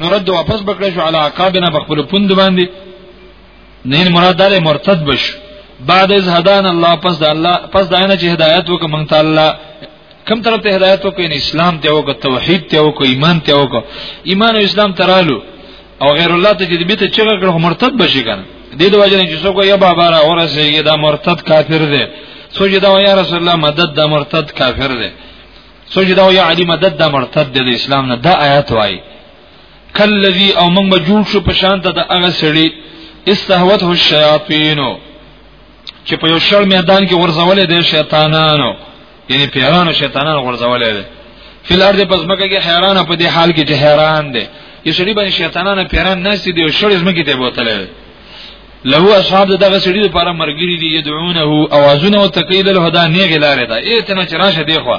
نرد واپس بکړه شو علی عقابنا بخبل پوند باندې نه مراد دار مرتد بش بعد از هدان الله پس د الله پس داینه چې هدایت وک مونږ تعالی کم طرف ته هدایت وک ان اسلام ته وک توحید ته وک ایمان ته وک ایمان او اسلام ترالو او غیر الله ته چې بیت چې کړه مرتد بشي کنه د دې وجه نه چې څوک یا بابا را ورسېږي دا مرتد کافر دی سوچ دا یا رسول الله مدد دا مرتد کافر دی سوچ دا یا علی مدد د مرتد د اسلام نه دا آیات وای کلذي او موږ جوړ شو په شان ته د هغه سړي استهوته الشیاطین چې په یو شړ میدان کې ورزولې د شیطانانو یعنی پیرانو شیطانانو ورزولې ده فل ارض پس مکه کې حیران په دې حال کې چې حیران دي یو سړي باندې شیطانانو پیران نشي دی شړې زمکه ته بوتلې له اصحاب دغه سړي لپاره مرګري دي يدعونه اوازونه او تقيل له هدا نه غلاره ده ایت نه چرشه دی خو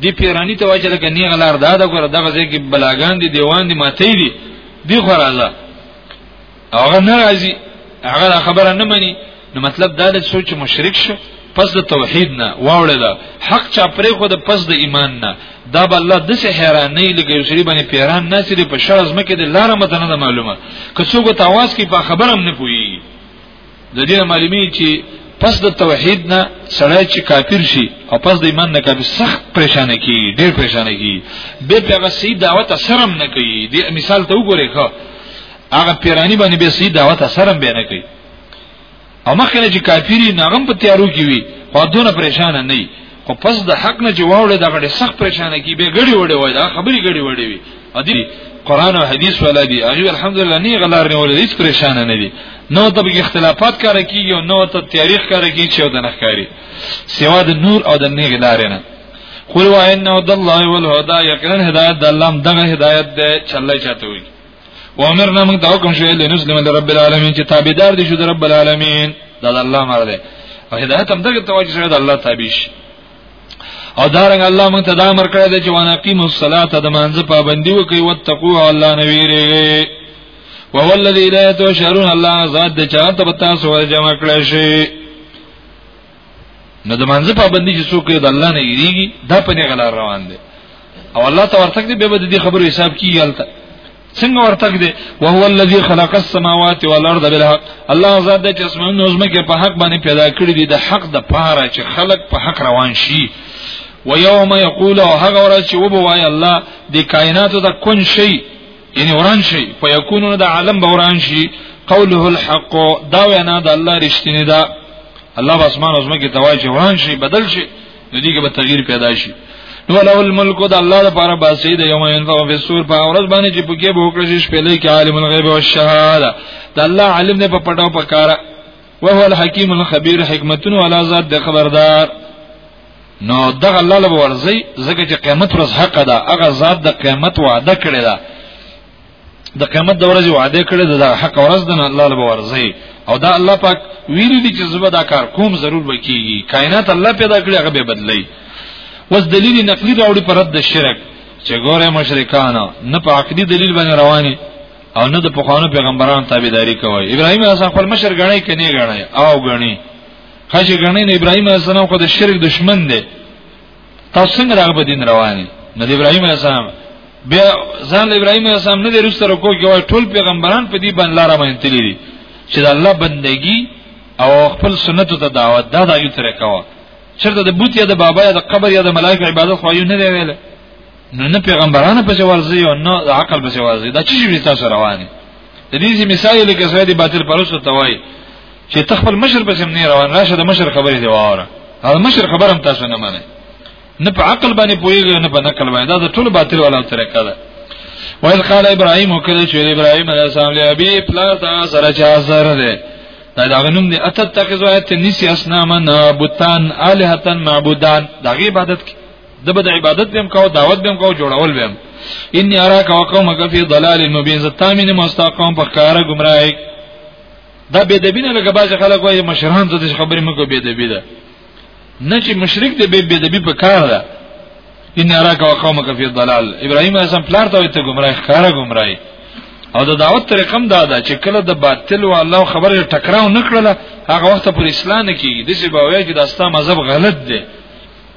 دی پیرانی ته واجه لکه نه غلار ده دا ګره دغه ځای کې بلاګان دي دیوان دي ماته دي دی خو راځه هغه ناراضي هغه خبره نه مني نو مطلب دا د سوچ مشرک شو پس د توحید نه واوړل حق چا پرې خو د پس د ایمان نه دا به الله د څه حیران نه لګي یوسری باندې پیران نه سری په شرز مکه د لار مته نه معلومه که څوک ته आवाज کوي په خبرم نه پوي د دې معلومی چې پس د توحید نه سړی چې کافر شي او پس د ایمان نه کافر سخت پریشان کی ډیر پریشان کی به پیغه سی دعوت سرم نه کوي د مثال ته وګورئ خو هغه پیرانی باندې به سی دعوت سرم به نه کوي او مخکې چې کافری نغم په تیارو کې وي خو دونه پریشان نه وي خو پس د حق نه جوړه دغه ډېر سخت پریشان کی به غړي وړي وای دا خبري غړي وړي وي ادي قران او حديث ولا دي هغه الحمدلله نه غلار نه ولې هیڅ پریشان نه دي نو ته به اختلافات کار کیږي او نو ته تاریخ کار کیږي چې د نخکاری سوا د نور او د نه غلار نه قل وان الله والهدى یقینا هدایت د الله دغه هدایت ده چلای چاته وي وامرنا موږ ته حکم شوی لنسلم لرب العالمین چې تابعدار دي شو د رب العالمین دا د الله امر دی او هدایت هم دغه توجه شوی د الله تابع شي او دارنګ الله موږ ته دا امر کړی دی چې وانقیم الصلاه د مانځه پابندي وکړي وتقوا الله نویری وهو الذی لا تشعرون الله ذات د چا ته پتا سو جمع کړی شي نو د منځ پابندي چې څوک د الله نه یریږي دا په نه غلار روان دي او الله ته ورتګ دی به د دې خبرو حساب کیږي البته څنګه ورتګ دی او هو الذی خلق السماوات والارض بالحق الله ذات چې اسمانونه او زمکه په حق باندې پیدا کړی دي د حق د پاره چې خلق په حق روان شي و یوم یقول او هغه ورځ چې وبوای الله د کائناتو د کون شي یعنی وران شي فیکونو د عالم به وران شي قوله الحق دا وینا د الله رښتینی ده الله باسمان اوس مګي توای چې وران شي بدل شي نو دیګه به تغییر پیدا شي نو له الملک د الله لپاره باسي د یوم ينفع فی السور په اورز باندې چې پکې به وکړي شي پهلې کې عالم الغیب او الشهاده د الله عالم نه په پټو پکاره وهو الحکیم الخبیر حکمتون ولا ذات د خبردار نو دغه الله له ورځي زګه چې قیامت ورځ حق ده هغه ذات د قیامت وعده کړی ده د قیامت د ورځې وعده کړی ده د حق ورځ ده الله له ورځي او دا الله پاک ویلي دي چې زبر دا کار کوم ضرور وکيږي کائنات الله پیدا کړی هغه به بدلی وس دلیل نقلی راوړي پر رد شرک چې ګوره مشرکان نه په عقدي دلیل باندې رواني او نه د پخوانو پیغمبرانو تابعداري کوي ابراهيم اعظم خپل مشر غنی کني غنی او غنی خاجه غنی نه ابراهيم عليه السلام خو د شرک دشمن دی تاسو څنګه راغ په دین رواني نه د ابراهيم عليه السلام بیا ځان د ابراهيم عليه السلام نه د رسول سره کوی کوي ټول پیغمبران په دې باندې لار باندې تللی دي چې د الله بندگی او خپل سنت ته دعوت دا دایو طریقه وا چرته د بوت یا د بابا یا د قبر یا د ملائکه عبادت خو یو نه دی ویل نو نه پیغمبرانو په ورزي او نه عقل په ورزي دا چې شي تاسو رواني د دې مثال لکه سره دی باطل پرسته توای چې تخپل مشر په سم نه روان راشه د مشر خبرې دی واره هغه مشر خبرم تاسو نه منئ نه په عقل باندې پويږي نه په نقل باندې دا د ټول باطل ولا طریقه ده وایل قال ابراهيم وکړه چې ابراهيم عليه السلام له ابي پلار ته سره چا سر ده دا دا غنوم دي اتتخذوا اتنسي اسنامن بوتان الهتن معبودان دا غي عبادت کی د بد عبادت بهم کاو دعوت بهم کاو جوړول بهم انی اراک وقومک فی ضلال مبین زتامین مستقام په کار گمراهی دا به د بینه لکه باز خلک وایي مشران ته خبرې مکو به د بینه نه چې مشرک دی به د بینه په کار ده ان اراک وقومک فی ضلال ابراهیم اعظم پلار ته ته گمراه ښکارا گمراهی او د دعوت طریقه هم دا ده چې کله د باطل او الله خبره ټکراو نکړله هغه وخت پر اسلام کېږي د سی باوی کې د استا مذهب غلط دی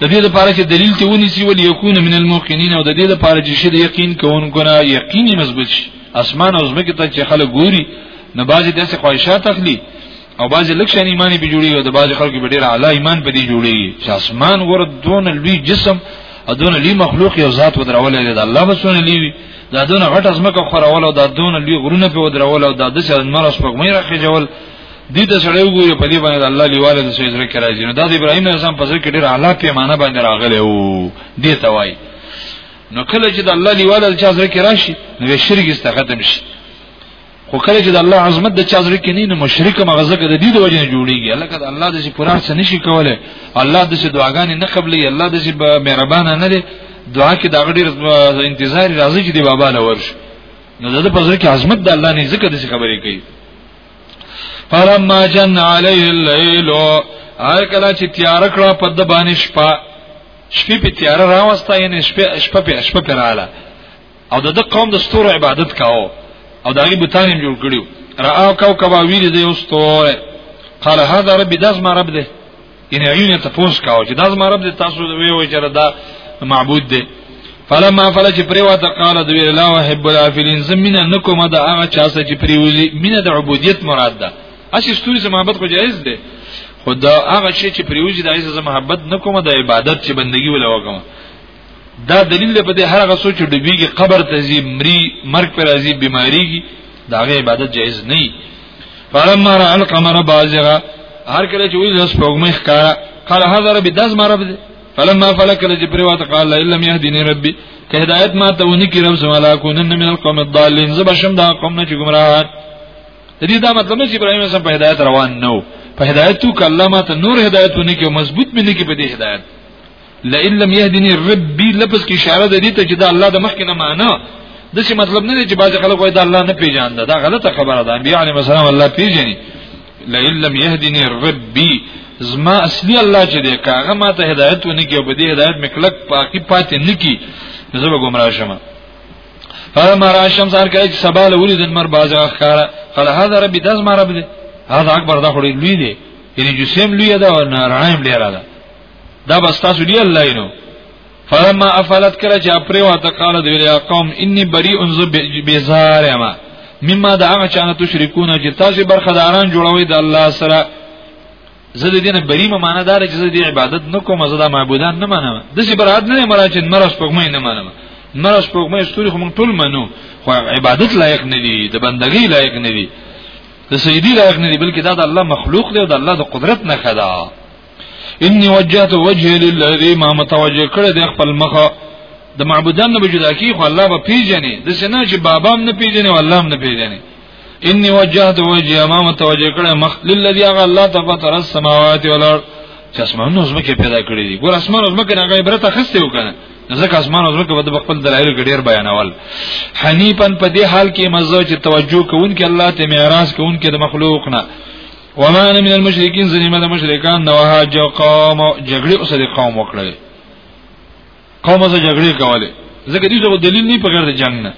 د دې لپاره چې دلیل ته ونیسي ول یکون من الموقنین او د دې لپاره چې شې د یقین کوونکو نه یقین مضبوط شي اسمان او زمکه ته چې خلک ګوري نه بعضی د څه خواهشات اخلي او بعضی لک شان ایمان به جوړي او د بعضی خلکو به ډیر اعلی ایمان به دي جوړي چې اسمان ور دون لوی جسم او دون لوی مخلوق یو ذات ودرول دی د الله بسونه لوی دا دون غټ ازمکه خورول او دا دون لوی غرونه په ودرول او دا د څه نور سپګمې راخي جوړ دې ته سره وګوري په دې باندې الله لیواله د سوی زړه کې راځي نو دا د ابراهیم اعظم په ځل کې ډېر اعلی پیمانه باندې راغلی وو دې ته وای نو کله چې د الله لیواله د چا زړه کې راشي نو شرک است ختم شي خو کله چې د الله عظمت د چا زړه کې نه نو مشرک مغزه کې د دې د وجه نه جوړیږي الله کده الله د سي پرار څه نشي کوله الله د سي دعاګانې نه قبلې الله د سي مهربان نه لري دعا کې دا غډیر انتظار راځي چې دی بابا لور شي نو زده په ځکه عظمت د الله نه ذکر د خبرې کوي فلما جن علیه الليل هر کله چې تیار کړه په د باندې شپه شپې په تیار راوسته یې شپه شپه په شپه پراله او د قوم د ستور عبادت کاو او دغه بوتان یې جوړ کړیو را او کو کبا ویری د یو ستور قال هذا ربي داس ما رب ده یعنی ایونه تاسو کاو چې دا زما رب دې تاسو وی وی چې دا معبود دی فلما فل چې پریوا ته قال دوی لا وحب الافلین زمینه نکوم دا هغه چا چې پریوزی مینه د عبودیت مراد ده اسی ستوري زما محبت خو جایز دی خدا هغه شی چې پریوزی د عزت محبت نکوم د عبادت چې بندگی ولا وکم دا دلیل دی په دې هر هغه سوچ چې ډوبېږي قبر ته ځي مري مرګ پر راځي بیماریږي دا غي عبادت جایز نه وي فلما را القمر بازغا هر کله چې ویل اس پوغمه ښکارا قال هذا ربي داس ما رب دې فلما فلك لج پریوات قال لا الا يهديني ربي که هدایت ما ته ونی کی رب سما لا کو نن من القوم الضالين زب شم دا قوم نه چې گمراه دې دا مطلب نه چې ابراهيم سم په هدایت روان نو په هدایت تو کلمات نور هدایت ونی کی مضبوط منی کی په دې هدایت لئن لم يهدني ربي لفظ کی اشاره ده دي ته چې دا الله د مخ کې نه معنا د څه مطلب نه دی چې باز خلک وایي دا الله نه پیژاند دا غلطه خبره ده انبیاء علیهم السلام الله پیژني لئن لم يهدني ربي زما اصلي الله چې دی کاغه ما ته هدایت ونه کی او به دې هدایت مکلک پاکي پاتې نکی زه به گمراه شم فلما را الشمس هر کله چې سبا له ولید نمر باز اخاره قال هذا ربي داس ما رب دې هذا اکبر دا خوري لوی دی یعنی جسم لوی ده او نارائم ډیر ده دا بس تاسو دی الله اینو فلما افلت کله چې اپری واته قال دی یا قوم انی بری انز بیزار ما مما دا هغه چانه تشریکونه چې تاسو برخداران جوړوي د الله سره زه د دینه بری ما معنا دار چې زه د عبادت نه کوم زه د معبودان نه منم د څه برات نه مرا چې مرس پګمې نه منم مرس پګمې ستوري خو مونږ ټول منو خو عبادت لایق نه دي د بندګۍ لایق نه دي د سیدی لایق نه دي بلکې دا د الله مخلوق دی او د الله د قدرت نه خدا انی وجهت وجه للذی ما متوجه کړه د خپل مخه د معبودان نه بجدا کی خو الله به پیژني د سنا چې بابا هم نه پیژني او الله هم نه پیژني انی وجهت وجه ما متوجه کړه مخ للذی هغه الله تبارک السماوات والارض چې اسمان نو زمکه پیدا کړی دي ګور اسمان نو زمکه نه غي برته خسته وکنه ځکه اسمان او زمکه په خپل دلایل کې ډیر بیانول حنیفن په دې حال کې مزه چې توجه کوونکې الله ته معراج کوونکې د مخلوق نه وما انا من المشرکین زنیمه د مشرکان نو هاج قوم جګړه اوسه د قوم وکړي قوم سره جګړه کوله ځکه دې څه دلیل نه پکړ د جنگ نه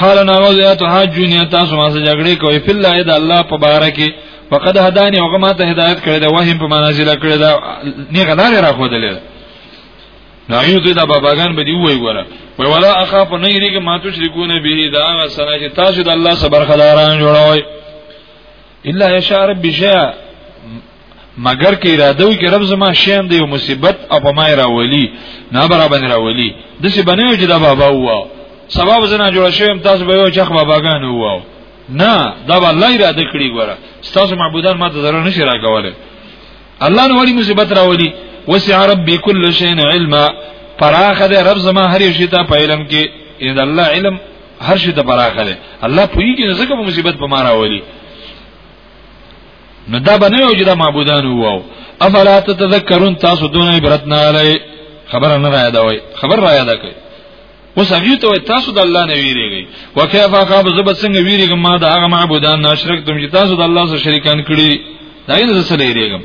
قال ناوز یا ته حاجونی تاسو ما سره جګړه کوي په الله اې د الله په بار کې فقد هداني هغه ما ته هدایت کړی دا وهم په منازل کړی دا نه غلاره را خو دلې دا یو ته دا باباګان به دی وای ګوره وای ولا اخاف نه یریګه ما تشرکون به دا هغه سره چې تاسو د الله سره برخداران جوړوي الا یشاء ربی شیئا مگر کې اراده وي کې رب زما شیم دی یو مصیبت او په ما راولي نه برابر راولي د څه بنه چې دا بابا ووا سبب زنه جوړ شوم تاسو به یو چخ باباګان ووا نه دا به الله اراده کړی ګوره تاسو معبودان ماته ضرر نشي راکوله الله نو وړي مصیبت راولي وسع ربي كل شيء علما فراخ ده رب زما هر یو شي ته په علم کې ان الله علم هر شي د براخه ده الله پوېږي نه ځکه په مصیبت په مارا ولي نو دا باندې یو چې دا معبودان وو افلا تتذکرون تاسو دون عبرت نه علي خبر نه راځي دا وای خبر راځي دا کوي اوس هغه ته تاسو د الله نه ویریږئ وکيف اخاب زبد څنګه ویریږم ما د هغه معبودان ناشرک تم چې تاسو د الله سره شریکان کړی دا یې نه سره ویریږم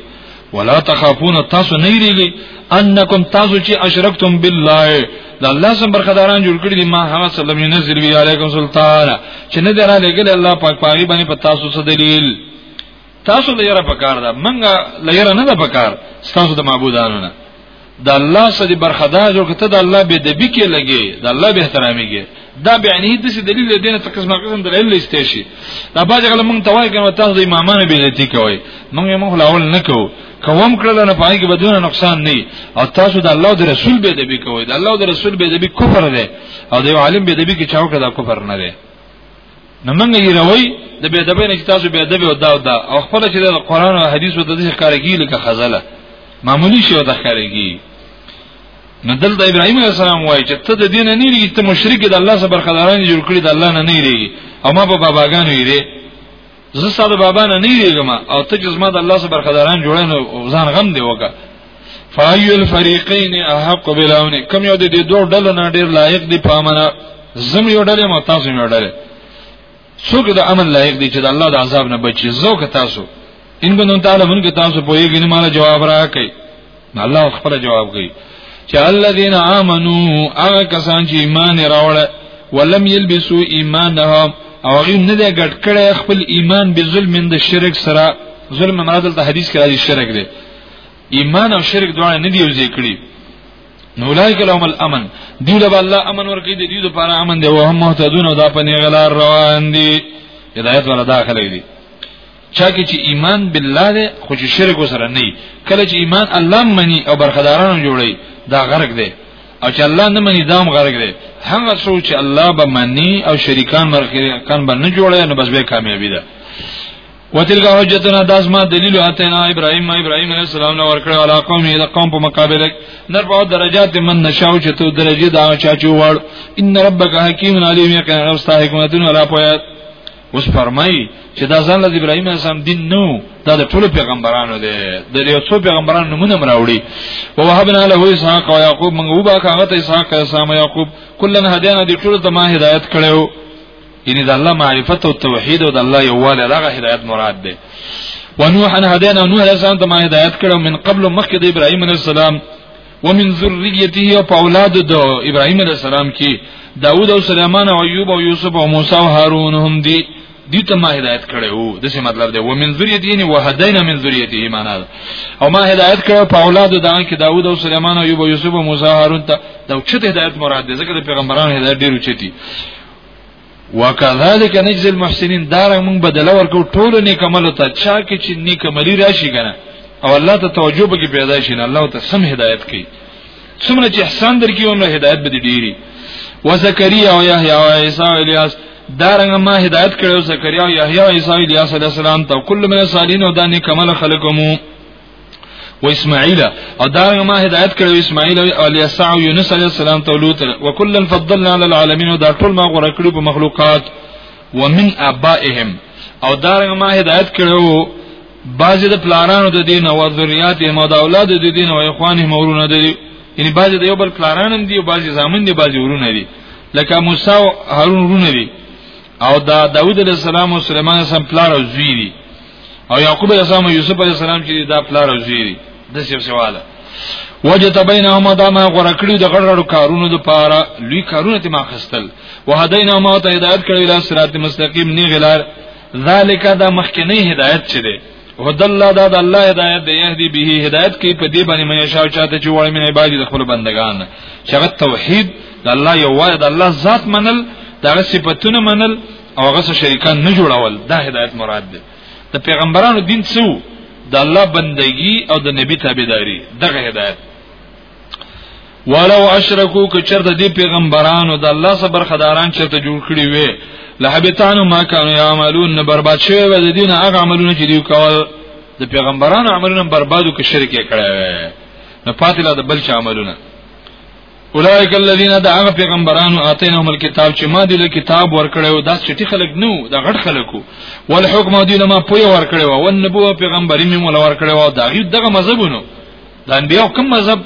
ولا تخافون تاسو نه یریږي انکم تاسو چې اشرکتم بالله د الله سم برخداران جوړ کړی دي ما هغه سلام ينزل وی علیکم سلطان چې نه درا لګل الله پاک پاغي باندې په تاسو څه دلیل تاسو لپاره پکار ده منګه لپاره نه ده پکار تاسو د معبودانو نه د الله سره برخدار جوړ کته د الله به دبی کې لګي د الله به احترامي کې دا به نه د دلیل دی نه تقسم قسم دلیل لسته شي دا باج غل مونږ توای کنه تاسو د امامانو به دتی کوي مونږ یې مخ لاول نه کوو کوم کړل نه پای کې بدون نقصان نه او تاسو د الله او د رسول به دبی کوي د الله او د رسول به دبی کفر دی او د عالم به دبی کې چاو کړه کفر نه دی نو موږ یې روي د بیا د بین چې تاسو بیا د بیا دا دا او خپل چې د قران او حدیث او د دې ښکارګی لکه خزله معمولی شی او د ښکارګی نو دلته ابراهيم عليه السلام وایي چې ته د دین نه نیریږي ته مشرک د الله سره برخداران جوړ کړی د الله نه نیریږي او ما په باباګانو یې زه ساده بابا نه نیږم او ته چې زما د الله سره برخداران جوړې نو ځان غم دی وکړه فایل الفریقین احق بلاونه کوم یو د دې دوه ډلو نه ډیر لایق دی پامنه زم یو ډلې مو تاسو یو ډلې څوک د امن لایق دی چې د الله د عذاب نه بچي زو که تاسو ان بنون تعالی مونږ تاسو په یګینه مال جواب راکړي الله خپل جواب کوي چې الذين امنوا هغه کسان چې ایمان راوړل ولم يلبسوا ایمانهم او غي نه ده ګټ کړي خپل ایمان به ظلم د شرک سره ظلم مراد د حدیث کې راځي شرک دی ایمان او شرک دواړه نه دی یو ځای کړی نو لایک لهم الامن دی له الله امن ورکې دی دی لپاره امن دی او هم مهتدون او دا په نیغلار روان دي هدایت ولا داخله دي چا کې چې ایمان بالله دی خو چې شرک وسره نه کله چې ایمان الله مني او برخدارانو جوړي دا غرق دی او چې الله نه مني دام غرق دی هغه څو چې الله به مني او شریکان مرخیکان به نه جوړي نو بس به کامیابی ده وتلګه حجتنا داسما دلیل اتینا ابراهیم ابراهیم علیه السلام نو ورکړ علا قوم یې قوم په مقابله نر په درجات من نشاو چې تو درجه دا چا چې وړ ان ربک حکیم علیم یې کنه رب ستا حکمتونه را پوهه اوس فرمایي چې دا ځان له ابراهیم اسلام دین نو دا د ټولو پیغمبرانو دی د یو څو پیغمبرانو نمونه مراوړي او وهبنا له اسحاق او یعقوب موږ وبا کاغه ته اسحاق اسلام یعقوب کلن هدینا دي ټولو ته ما هدایت کړو یعنی د الله معرفت او توحید او د الله یواله دغه هدایت مراد ده ونوح هدینا نوح اسلام ته ما هدایت کړو من قبل مخکې د ابراهیم علیه السلام ومن ذریته او په اولاد د ابراهیم علی السلام کې داوود او سليمان او ایوب او یوسف او موسی او هارون هم دي دي ته ما هدایت کړي وو د څه مطلب دی ومن ذریته یعنی وهدینا من ذریته معنا او ما هدایت کړو په اولاد د هغه کې داوود او سليمان او ایوب او یوسف او موسی او هارون ته دا چې هدایت مراد دی ځکه د پیغمبرانو هدایت ډیر اوچتي وکذالک نجزی المحسنین دار موږ بدل ورکو ټول نیک عمل ته چا کې چې نیک عملی راشي کنه او الله ته توجه به پیدا شي نه الله ته سم هدایت کوي څومره چې احسان درکې نو هدایت به ډیری و زکریا او یحیی او عیسی او الیاس دارنګ ما هدایت کړو زکریا او یحیی او عیسی او الیاس علی السلام ته کله من صالحین او دانی کمل خلقمو و اسماعیل او دا ما هدایت کړو اسماعیل او الیسع او یونس علی السلام ته لوط او کلن فضلنا علی العالمین دا ټول ما غوړه کړو په مخلوقات ومن ابائهم او دا ما هدایت کړو بعضی د پلارانو د دین او ذریات هم د اولاد د دین او اخوانهم ورونه دي یعنی بعضی د یو بل پلارانم دي او بعضی زامن دي بعضی ورونه دي لکه موسی او هارون ورونه دي او دا داوود علیه السلام او سليمان سم پلار او زوی دي او یعقوب علیہ السلام یوسف علیہ السلام چې دا پلار او زیری د څه سواله وجد بینهما دا ما غره کړی د غړړو کارونو د پاره لوی کارونه ته ما خستل وهدینا ما ته هدایت کړی لا صراط مستقیم نه غلار ذالک دا مخکنی هدایت چي دی هد الله دا د الله هدایت دی يهدي به هدایت کوي په دې باندې مې شاو چاته چې وړي مې عبادت د خپل بندگان شغت توحید د الله یو وای د الله ذات منل دا صفاتونه منل او هغه سره شریکان نه جوړول دا هدایت مراد ده د پیغمبرانو دین څو د الله بندگی او د نبی تابعداري دغه هدایت ولو اشرکو که چرته دی پیغمبرانو د الله سره برخداران چرته جوړ کړی وي لحبتانو ما کانوا یعملون نه برباد شوی و د دین هغه عملونه چې دی کول د پیغمبرانو عملونه بربادو کې شرک کړی نو پاتې لا د بل چا عملونه اولئک الذین دعوا پیغمبرانو اتینهم الكتاب چې ما دې له کتاب ورکړیو دا چې خلک نو دا غټ خلکو والحکم دې ما پوی ورکړیو او نبوه پیغمبري مې مول ورکړیو دا غي دغه مذهبونو د انبیو کوم مذهب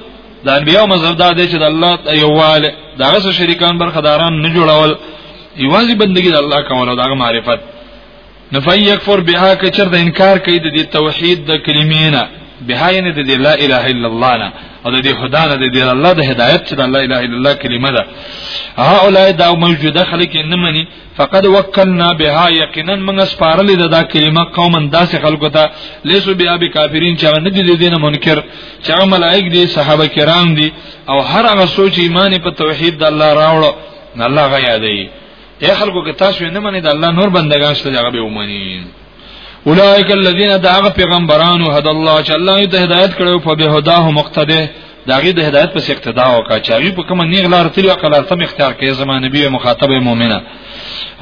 د انبیو مذهب دا دی چې د الله یواله دغه شریکان برخداران نه جوړول یوازې بندگی د الله کوله دغه معرفت نفی یکفر بها که چر د انکار کوي د توحید د کلمې نه بها یعنی د لا اله الا الله نه او د خدا نه د الله د هدایت چې د لا اله الا الله کلمه ده هؤلاء دا موجوده خلک نه مني فقد وکلنا بها یقینا موږ سپارل د دا کلمه قوما داسې خلکو ته لیسو بیا به کافرین چې نه دي دینه منکر چې ملائک دي صحابه کرام دي او هر هغه سوچ ایمان په توحید د الله راوړو نه الله غیا دی اے خلکو که تاسو نه منئ د الله نور بندگان شته هغه به ومني اولئک الذین دعوا پیغمبرانو هد الله چې الله ته هدایت کړو په به هداه مقتده داغه د هدایت پس اقتدا وکړه چې هغه په کوم نیغ لار تل وکړه لار تم اختیار کړي زمانه نبی مخاطب مؤمنه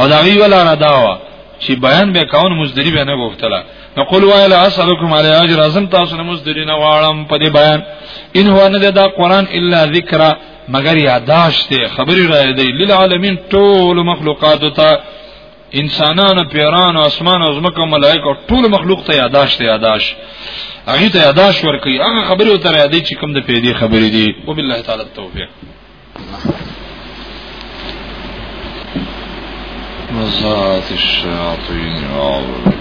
او داغه ولا را داوا چې بیان به کاون مزدری به نه غوښتله نو قل وایل اسلکم علی اجر اعظم تاسو نه مزدری نه واړم په دې بیان ان هو نه دا قران الا ذکر مگر یاداشت خبري را دی للعالمین ټول مخلوقات ته انسانانو پیران او اسمان او زمکه ملائکه ټول مخلوق ته یاداشت یاداش هغه ته یاداش ورکي هغه خبري وتر یادې چې کوم د پیدي خبري دي وبالله تعالی التوفیق مزات الشياطين والله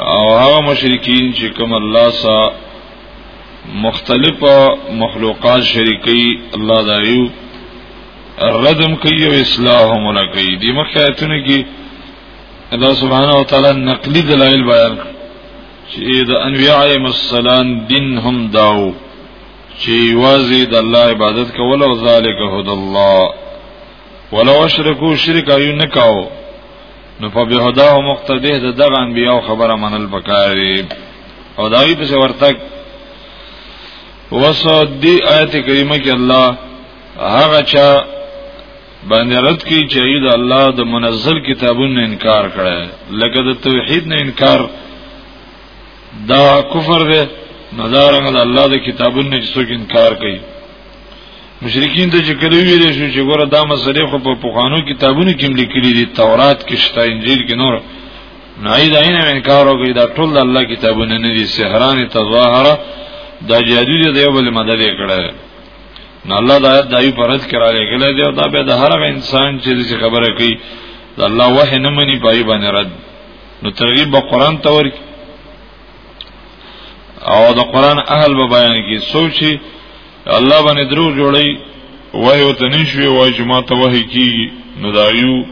او هغه مشرکین چې کوم الله سره مختلف مخلوقات شریکي الله دا یو ردم کوي او اصلاح هم نه کوي د مخه ایتونه کې الله سبحانه و تعالی نقلي دلایل بیان چې د انبیاء مسلان دین هم داو چې واځي د الله عبادت کول او ذالک هد الله ولو اشرکو شرک ایو نکاو نو فبهدا او مقتدی د دغه انبیاء خبره منل پکاري او داوی په ورتک وسو دی آیت کریمه کې الله هغه چا باندې رد کی چې د الله د منزل کتابونو انکار کړي لکه د توحید نه انکار دا کفر دی نظارنګ د الله د کتابونو چې څوک انکار کوي مشرکین ته چې کړی ویل شو چې ګوره دا مسلې خو په پوخانو کتابونو کې لیکلي دي تورات کې شته انجیل کې نور نه ای دا نه انکار وکړي دا ټول الله کتابونه نه دي سحران تظاهر دا جادو دی یو بل مدد کړه نو الله دا آیت دایو پرد کرا لګل دی او دا به د هر انسان چې څه خبره کوي دا الله وحی نه مني پای باندې رد نو ترغیب به قران ته ورکی او د قران اهل به بیان کی سوچي الله باندې درو جوړي وای او تنشوي وای چې ما ته وحي کی نو دا یو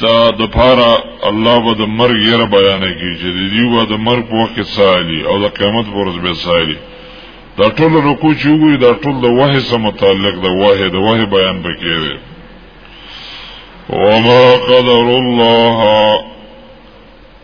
تا د پاره الله به د مرګ یره بیان کی چې د دیو به د مرګ په وخت سالي او د قیامت پر ورځ به سالي دا ټول رکوع چې وګوري دا ټول د وحي سره متعلق د وحي د وحي بیان پکې دی وما قدر الله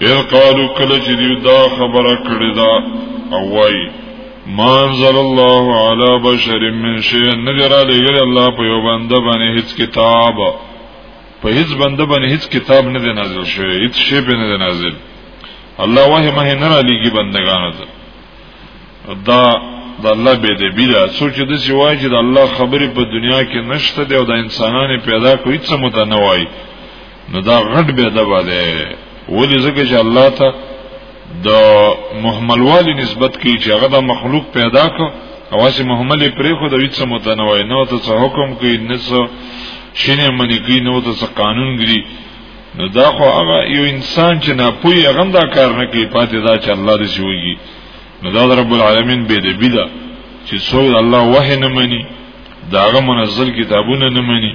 اذ قالو کله چې دیو دا خبره کړې ده او وای ما انزل الله علی بشر من شیء نذر علی الله په یو بنده باندې هیڅ کتاب په هیڅ بنده باندې هیڅ کتاب نه دی نازل شوی هیڅ شی به نه دی نازل الله وه مه نه را لګي بندگانو ته دا د الله به دې بیا سوچ د سی وای چې د الله خبرې په دنیا کې نشته دی او د انسانانو پیدا کوي څه متنوع نو دا غټ به ادب ده ولی زکه چې الله ته د محملوالي نسبت کوي چې هغه د مخلوق پیدا کړ او هسې محمل پرې خو د هیڅ متنوع نه ته څه حکم کوي نه څه شینه منی کوي نه ته څه قانون ګری نو دا خو هغه یو انسان چې نه پوي هغه دا کار نه کوي پاتې دا چې الله دې شوږي نو دا رب العالمین به دې بيدا چې څو الله وه نه مني داغه منزل کتابونه نه مني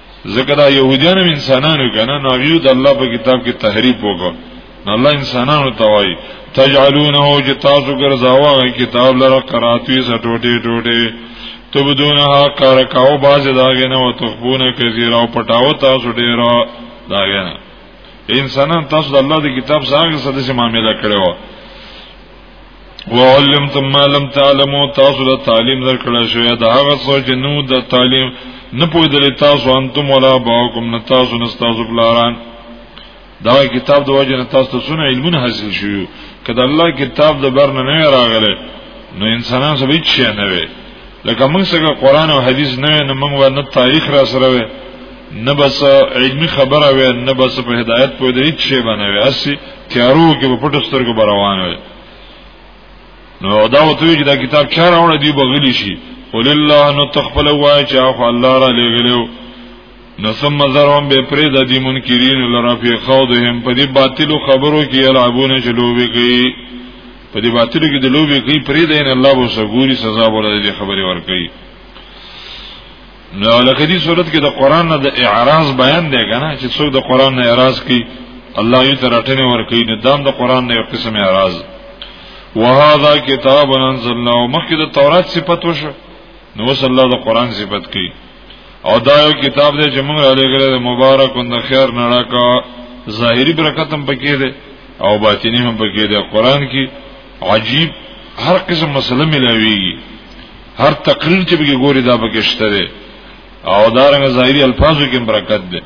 ځکه دا يهوديان هم انسانانو کنه نو هغه د الله په کتاب کې تحریف وکړ نو الله انسانانو ته وایي تجعلونه چې تاسو ګرځاوه کتاب لره قراتوي سټوټي ټوټي تبدونه کار کاو باز داګه نه وتخبونه کثیر او پټاو تاسو ډیر داګه نه انسانان تاسو د الله د کتاب څخه څه د معاملې کړو وعلمتم ما لم تعلموا تاسو د تعلیم درکړل شوی دا هغه څه چې نو د تعلیم نه پوهیدل تاسو انتم ولا باکم نه تاسو نه تاسو بلاران دا کتاب د وجه نه تاسو ته سونه علمونه حاصل شوی کله الله کتاب د برنه نه راغله نو انسانان سبي چی نه وي لکه موږ څنګه قران او حديث نه نه موږ ورنه تاریخ را سره وي نه بس علمی خبره وي نه بس په هدایت پوهیدل هیڅ شی باندې وي اسی تیارو کې په پټو سترګو روان وي نو دا وته چې دا کتاب چا راوړ دی بغلی شي قل الله نو تخفل وای چې اخو الله را لګلو نو ثم زرهم به پرې د دې منکرین لرا فی خوضهم په دې باطلو خبرو کې العبونه چلووي کوي په دې باطلو کې د لوبي کوي پرې دین الله بو سګوري سزا ورته دې خبره ور کوي نو لکه دې صورت کې د قران نه د اعراض بیان دی کنه چې څوک د قران نه اعراض کوي الله یې ترټنه ور کوي نو دام د دا قران نه یو قسم اعراض وهذا کتاب انزلنا مخکې د تورات صفت وشو نو وس الله د قران صفت کوي او دا یو کتاب دی چې موږ را لګره د مبارک او د خیر نه راکا ظاهری برکت هم پکې دی او باطینی هم پکې دی قران کې عجیب هر قسم مسله ملاویږي هر تقریر چې به ګوري دا به کشتره او دارنګ ظاهری الفاظو کې برکت ده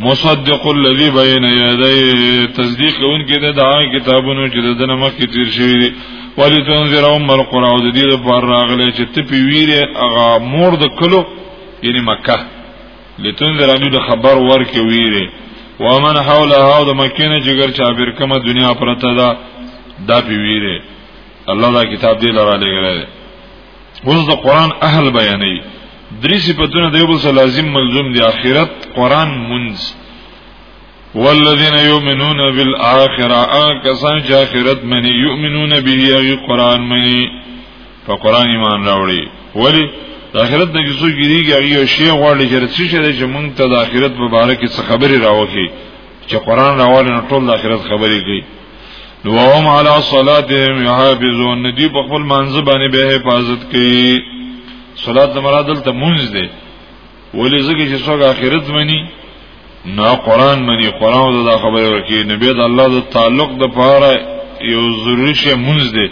مصدق الذي بين يديه تصدیق کوون کې ده دا کتابونو چې د دنه مخ کې تیر شوی دي ولی تنذر ام القرى او د دې لپاره راغلی چې ته پیویره هغه مور د کلو یعنی مکه لتنذر ان خبر ورکې ویره ومن حولها او د مکه نه جګر چا بیر کومه دنیا پرته ده دا پیویره الله دا کتاب دی لاره لګره اوس د قران اهل بیانې درې صفاتونه د یو بل سره لازم ملزم دي اخرت قران منز والذین یؤمنون بالآخرة کسان چې اخرت منی یؤمنون به یغی قران منی په قران ایمان راوړي ولی د اخرت نه څو ګریږي یو شی غواړي چې څه شي چې مونږ ته د اخرت په اړه کې څه خبري راوخی چې قران راوړل نو ټول اخرت خبرې کوي نو هم علی صلاتهم یحافظون ندی په خپل منځ باندې به حفاظت کوي صلات د مراد دلته مونږ دی ولې ځکه چې څوک اخرت مني نه قران مني قران دا خبره ورکی نبی د الله د تعلق د پاره یو ضروری شی مونږ دی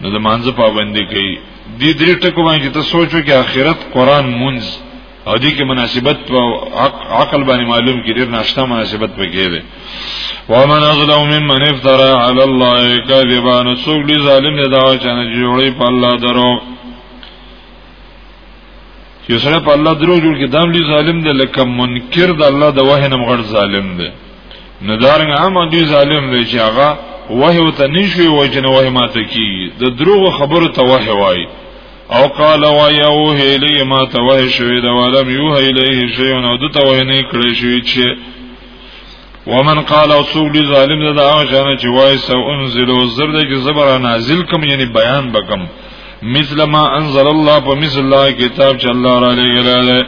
نو د منځ پابندي کوي دې درې ټکو باندې ته سوچو کې اخرت قران مونږ او دې کې مناسبت او عقل باندې معلوم کې ډېر ناشته مناسبت پکې ده ومن ازلم ممن افترى على الله كذبا نسوق دي ظالم دي دا چې نه جوړي په الله درو چې سره په الله درو جوړ کې دام لي ظالم دي لکه منکر د الله د وحي نه مغړ ظالم دي ندارنګ هم دي ظالم دي چې هغه وحي وته نشوي وجنه وحي ماته کی د دروغ خبرو ته وحي وای او قال ويوه اليه ما توه شوي دا ولم يوه اليه شيء او د توه نه کړی شوی چې ومن قال او څوک دی ظالم ده دا شان چې وای سو انزل او زر ده چې زبر نازل کوم یعنی بیان بکم مثل ما انزل الله په مثل الله کتاب چې الله را لګل ده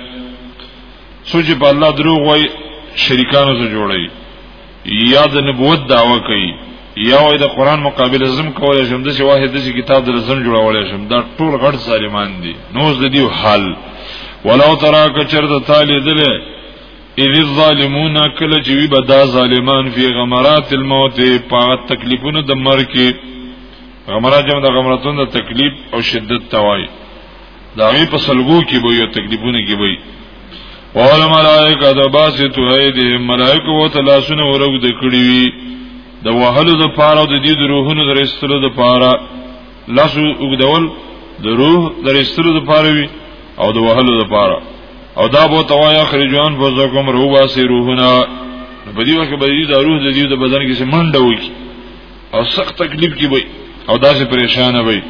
سوچ په الله دروغ وای شریکانو سره جوړي یا د نبوت داوا کوي یا وای د قران مقابله زم کولای شم د څه واحد د کتاب د زم جوړولای شم دا ټول غړ ظالمان دي نو د دې حال ولو ترا ک چرد تالی دله اذ الظالمون کله چې وي بدا ظالمان فی غمرات الموت په تکلیفونو د مرګ کې غمرات جمع د غمراتون د تکلیف او شدت توای دا غي په سلګو کې به یو تکلیفونه کې وي قال ملائکه د باسط ایدی ملائکه و تلاسونه ورغ د کړی وی د وهلو د پاره او د دې د روحونو د رسلو د پاره لاسو وګدول د روح د رسلو د پاره وی او د وهلو د پاره او دا بو توایا خرجوان فزکم روح باسی روحنا په دې وخت به دې د روح د دې د بدن کې منډه وکي او سخت تکلیف کې وي او داسې پریشان وي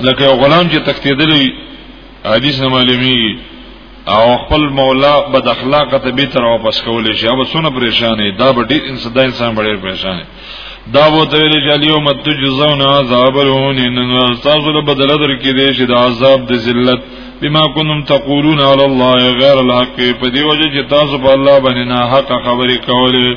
لکه یو غلام چې تختیدلی حدیث نه معلومیږي او خپل مولا بد اخلاق ته به تر واپس کولې شي او سونه پریشانې دا به ډیر انسان دا انسان ډیر پریشانې دا وو ته ویل چې الیوم تجزون عذاب الهون ان تاسو له بدل در کې دي چې د عذاب د ذلت بما کنتم تقولون علی الله غیر الحق په دی وجه چې تاسو په الله باندې نه حق خبرې کولې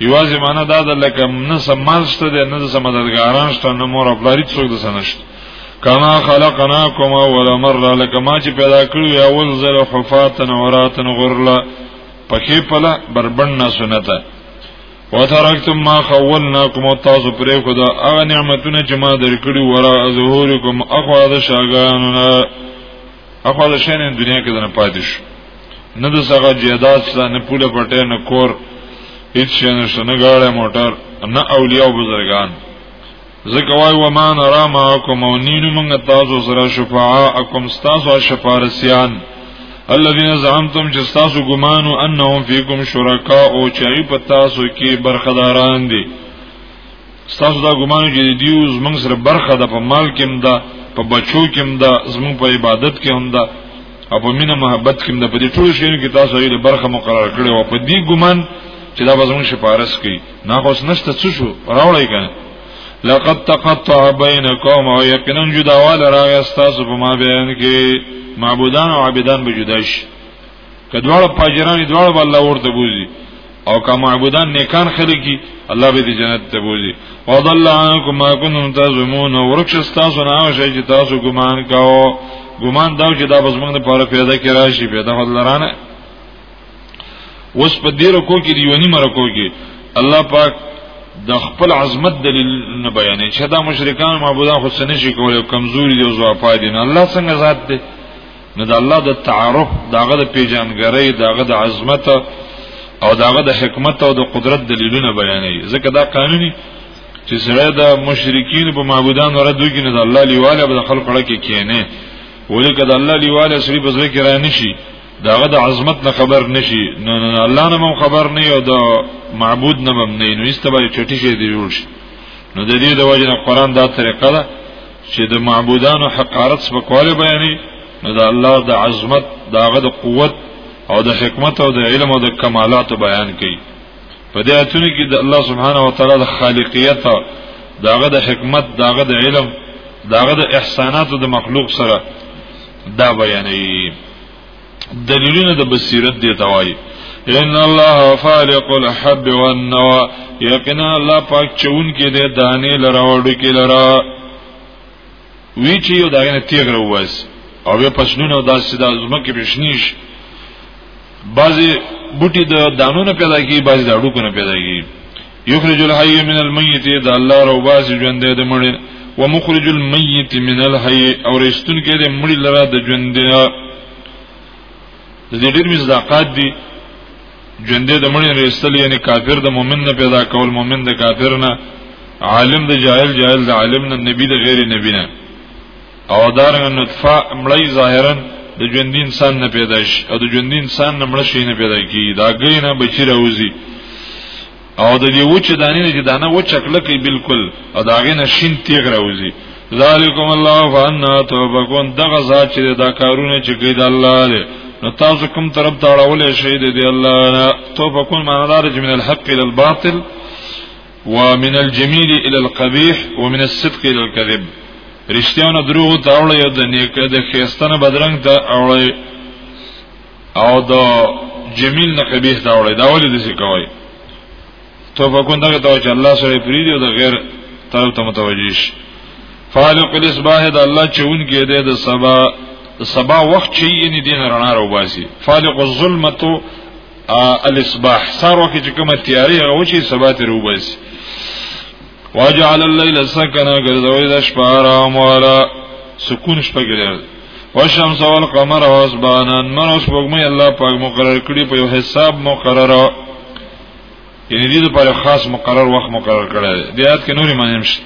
یوازې معنا دا ده لکه نه سمال شته ده نه سمددګاران شته نه مور خپل هیڅ څوک د سنشت کما خلقناکم اول مره لکه ما چې پیدا کړو یا اول زره حفاتن عوراتن غرلا پکې پلا بربند نه سنته وترکتم ما خولناکم تاسو پرې خو دا هغه نعمتونه چې ما درکړي ورا ظهورکم اخوا د شاګانو اخو له شین دنیا کې دنه پاتې شو نه د څنګه جیداد څخه نه پوله پټه نه کور هیڅ شي نه شنه غاړه موټر نه اولیاء او بزرگان ځکه وای و ما نرا معکم او نینو موږ تاسو سره شفاعاکم تاسو شفارسیان الذين زعمتم چې تاسو ګمانو انهم فیکم شرکا او چای په تاسو کې برخداران دي تاسو دا ګمان چې دیو زمنګ سره برخه ده په مال کې هم ده په بچو کې هم ده زمنګ په عبادت کې هم ده او په مینه محبت کې هم ده په دې ټول شیانو کې تاسو یې برخه مقرر کړې او په دې ګمان چې دا به زموږ شپارس کوي نه خو نشته څه شو راوړی کنه لقد تقطع بينكم او یقینا جداواله راغی تاسو په ما بیان کې معبودان او عابدان به جدا شي کدواړه پاجرانی دواړه به الله ورته بوزي او که معبودان نیکان خلکی الله به دې جنت ته بوزي وضل عنکم ما کنتم تزمون ورکش تاسو نه هغه شی چې تاسو ګمان کاو ګمان دا چې دا بس موږ نه پاره پیدا کې راشي پیدا خدلرانه وس په دې رکو کې دیونی مرکو کې الله پاک د خپل عظمت دلیل نه بیانې چې دا مشرکان معبودان خو څه نشي کولای کمزوري دي او ضعفا دي نه الله څنګه ذات دی نو د الله د تعارف داغه د پیژانګرۍ داغه د عظمت او داغه د حکمت او د قدرت دلیلونه بیانوي ځکه دا قانوني چې سره د مشرکین په معبودان وردو کې نه د الله لیواله به خلق کړه کې کینه ولیکه د الله لیواله سری په ځای کې را نشي داغه د عظمت نه خبر نشي نو الله نه مو خبر نه یو د معبود نه مم نه نو استبای چټی شي دی جوړ شي نو د دې د وجه قرآن دا طریقه ده چې د معبودانو حقارت سپکواله بیانې نو د الله د عظمت داغه د قوت او د حکمت او د علم او د کمالات بیان کړي په دې اتونه کې د الله سبحانه و تعالی د خالقیت داغه د حکمت داغه د علم داغه د احسانات د مخلوق سره دا بیانې دلیلونه د بصیرت دی توای ان الله فالق الحب والنوى یقینا الله پاک چون کې د دانې لراوړو کې لرا وی چې یو دغه تیغ روز او به پښنونه داسې د زمکه بشنیش بعضی بوټي د دانو نه پیدا کی بعضی د اډو نه پیدا کی یخرج الحی من المیت دا الله رو باسی ژوند د مړ و مخرج المیت من الحی او رستون کې د مړ لرا د ژوند د دې ډېر مصداقات دي ژوند د مړ رستل یعنی کافر د مؤمن نه پیدا کول مؤمن د کافر نه عالم د جاهل جاهل د عالم نه نبی د غیر نبی نه او دارنګ نطفه مړی ظاهرا د ژوندۍ انسان نه پیدا شي او د ژوندۍ انسان نه مړ شي نه پیدا کیږي دا ګینه بچی راوځي او د دې وچ دانې نه چې دانه وچ کله کوي بالکل او دا غینه شین تیغ راوځي ذالکم الله فانا توبکون دغه ذات چې دا کارونه چې کوي د الله دی نو تاسو کوم طرف ته اړولې شي د الله توبکون معنی دار چې من الحق الى الباطل ومن الجميل الى القبيح ومن الصدق الى الكذب رشتيانه دروغ ته اوړی او د نیک د خيستنه بدرنګ ته اوړی او د جمیل نه قبیح ته اوړی دا ولې د څه کوي تو په کوم دغه ته چې الله سره پریدي او د غیر طرف ته متوجي شي فالق الاسباح د الله چون کې دی د سبا سبا وخت چې یې دین رڼا راوباسي فالق الظلمتو الاسباح سار وکي چې کومه تیاری هغه وشي سبا تر وبس واجعل الليل سكنا ګرځوي د شپه آرام والا سکون شپه ګرځوي والشمس والقمر واسبانا من اوس بګمه الله پاک مقرر کړی په یو حساب مقرر یعنی دې لپاره خاص مقرر وخت مقرر کړی دی آیات کې نورې معنی نشته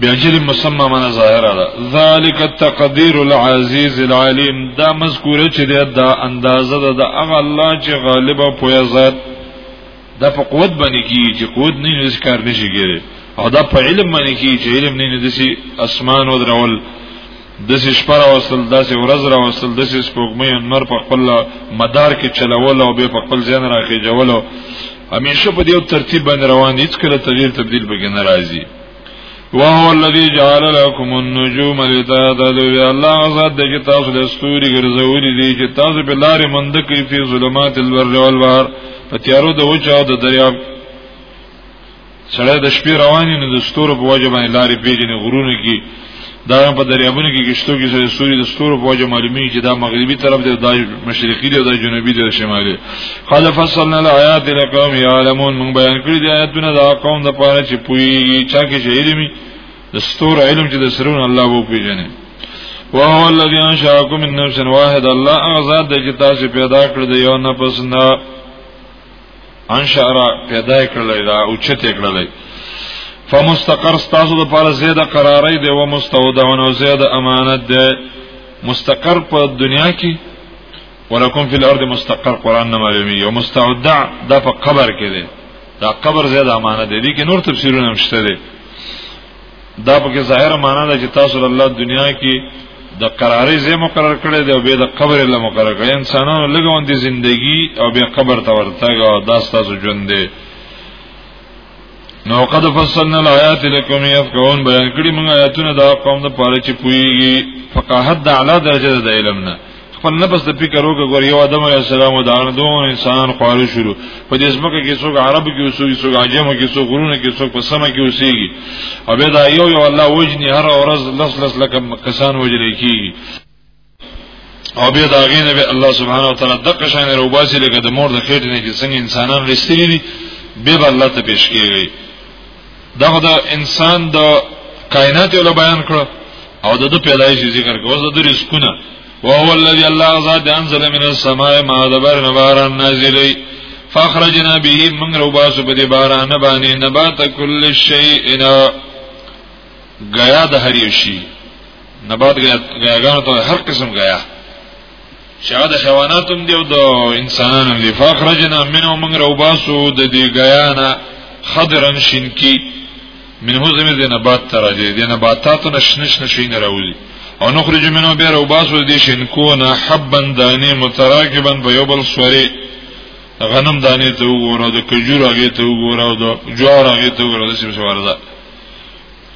بیاجر مسمى من ظاهر ده ذالک التقدیر العزیز العلیم دا مذکوره چې ده دا اندازه ده د هغه الله چې غالب او پویا ذات دا په قوت باندې کی چې قوت نه نس کار نشي کېږي او دا په علم باندې کی چې علم نه نسی اسمان او درول داسې شپه راوستل داسې ورځ راوستل داسې سپوږمۍ انور په خپل مدار کې چلول او به په خپل ځان راخې جوړو همیشه په دې ترتیب باندې روان هیڅ کله تغییر تبديل به نه راځي وهو الذي جعل لكم النجوم لتهتدوا بها الله غزاد دغه تاسو د ستوري ګرځولې دي چې تاسو په لارې مند کې په ظلمات البر والبحر په تیارو د وچاو د دریاب سړی د شپې رواني نه د ستورو په وجه باندې لارې پیژنې غرونه کې دا په دریابونو کې کشتو کې سره سوري د ستورو په وجه معلومي چې دا مغربي طرف دی دا مشرقي دی دا جنوبي دی شمالي قد فصلنا الايات لقوم يعلمون من بیان کړی دی آیاتونه دا قوم د پاره چې پوي چا کې علمي د ستورو علم چې د سرون الله وو پیژنې وهو الذي انشاكم من نفس واحد الله اغزاد د چې تاسو پیدا کړ د یو نفس نه انشاء را پیدا کړل دا او چته کړل فمستقر تاسو د پاره زیاده قرارې دی او مستودعون او زیاده امانت دی مستقر په دنیا کې ولکم فی الارض مستقر قران نه معلومی او مستودع دا په قبر کې دی دا قبر زیاده امانت دی دي کې نور تفسیرونه هم شته دي دا په ظاهر معنا ده چې تاسو الله دنیا کې د قرارې زې مقرر کړې دی او به د قبر له مقرر کړې انسانانو لګون دي ژوندۍ او به قبر ته ورتګ او دا تاسو ژوند دی نو قد فصلنا الآيات لكم يفقهون بیان کړی موږ آیاتونه دا قوم د پاره چې پوي فقاهت د اعلی درجه د علم نه خپل نفس د فکر وګ غور یو ادم علی السلام د ان دوه انسانان خواري شروع په دې سمکه کې څوک عرب کې اوسېږي څوک عجم کې څوک غرونه کې څوک په سما کې اوسېږي او به دا یو یو الله وجني هر ورځ لس لس لکه کسان وجل کیږي او بیا دا غینه به الله سبحانه و تعالی د قشان روباسي لکه د مور د خېټې نه چې څنګه انسانان رسېږي به الله ته پیش کیږي دغه د انسان د کائنات له بیان کړو او د پیدایش ذکر کوو د رزقونه وهو الذي الله ذات انزل من السماء ماء دبر نباران نازلی فاخرجنا به من رباس بدی باران باندې نبات کل شیء غیا د هر یو شی نبات غیا غیا غانو ته هر قسم غیا چې هغه د حیواناتو دی او د انسانانو دی فاخرجنا منه من روباسو د دې غیانا خضرن شینکی منه زمې د نبات ترجه د نباتاتو نشنش نشین راوځي او نخرج منه به روباسو د شینکو نه حبن دانه متراکبن په یو بل سوري غنم دانه ته وګوره د کجور هغه ته وګوره او د جوار هغه ته وګوره د څه څه ورده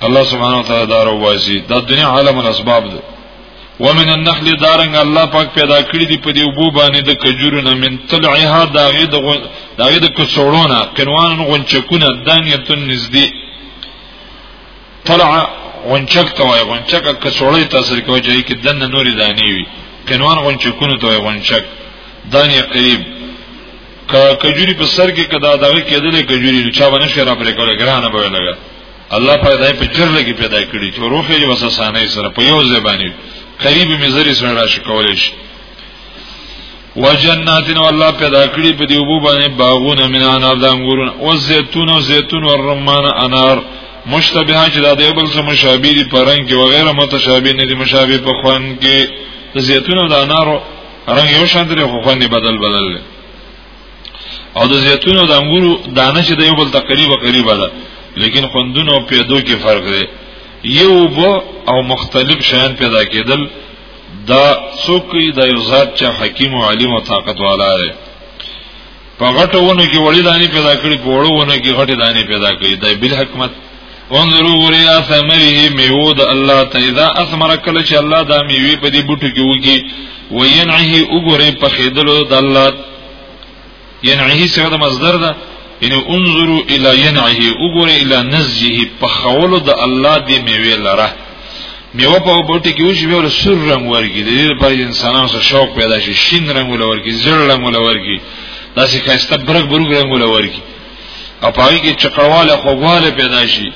الله سبحانه وتعالى دار وباسي دا دنیا عالم الاسباب ده ومن النخل دارنګ الله پاک پیدا کړی دی په دې وبو باندې د کجورونه من طلعها داغه د داغه د کڅوړونه قنوان غنچکونه دانیتن نزدې طلع غنچک ته وای غنچک کڅوړې تاثیر کوي چې کې دنه نوري دانی وي قنوان غنچکونه ته وای غنچک دانیه قریب کجوري په سر کې کدا دغه کېدلې کجوري چا باندې شراب لري ګرانه به لګا الله په دای په چرله کې پیدا کړی چې روح یې وسسانه سره په یو زبانی قریب می زری سره راشي کولای شي وجناتن والله پیدا کړی په دی وبو باندې باغونه من انار د انګورون او زيتون او زيتون او رمان انار مشتبهه چې د یو بل سره مشابه دي پرنګ کې وغیرہ متشابه نه دي مشابه په خوان کې زيتون او د انار رنگ یو شان دی خو خوان بدل بدل دی او د زیتونو د انګورو دانه چې د یو بل تقریبا قریبا ده لیکن خوندونو او پیدو کې فرق دی یو بو او مختلف شیان پیدا کېدل دا څوک دا یو ذات چې حکیم او عالم او طاقت والا دی په غټو ونو کې وړي دانی پیدا کړي په وړو ونو کې غټي دانی پیدا کړي دا بل حکمت انظروا غری اثمره میو د الله ته اذا اثمر کله چې الله دا میوي په دې بوټو کې وږي وینعه وګوري په خیدلو د الله ینعه څه د مصدر ده ان انظروا الى ينعه وګوره الى نزه په خولو د الله دی میوه لره میوه په بوټي کې وشي به سر رنگ ورګي د دې لپاره انسانانو سره شوق پیدا شي شین رنگ ولورګي زړ رنگ ولورګي داسې خسته برګ برګ رنگ ولورګي او پای کې چکرواله خوګواله پیدا شي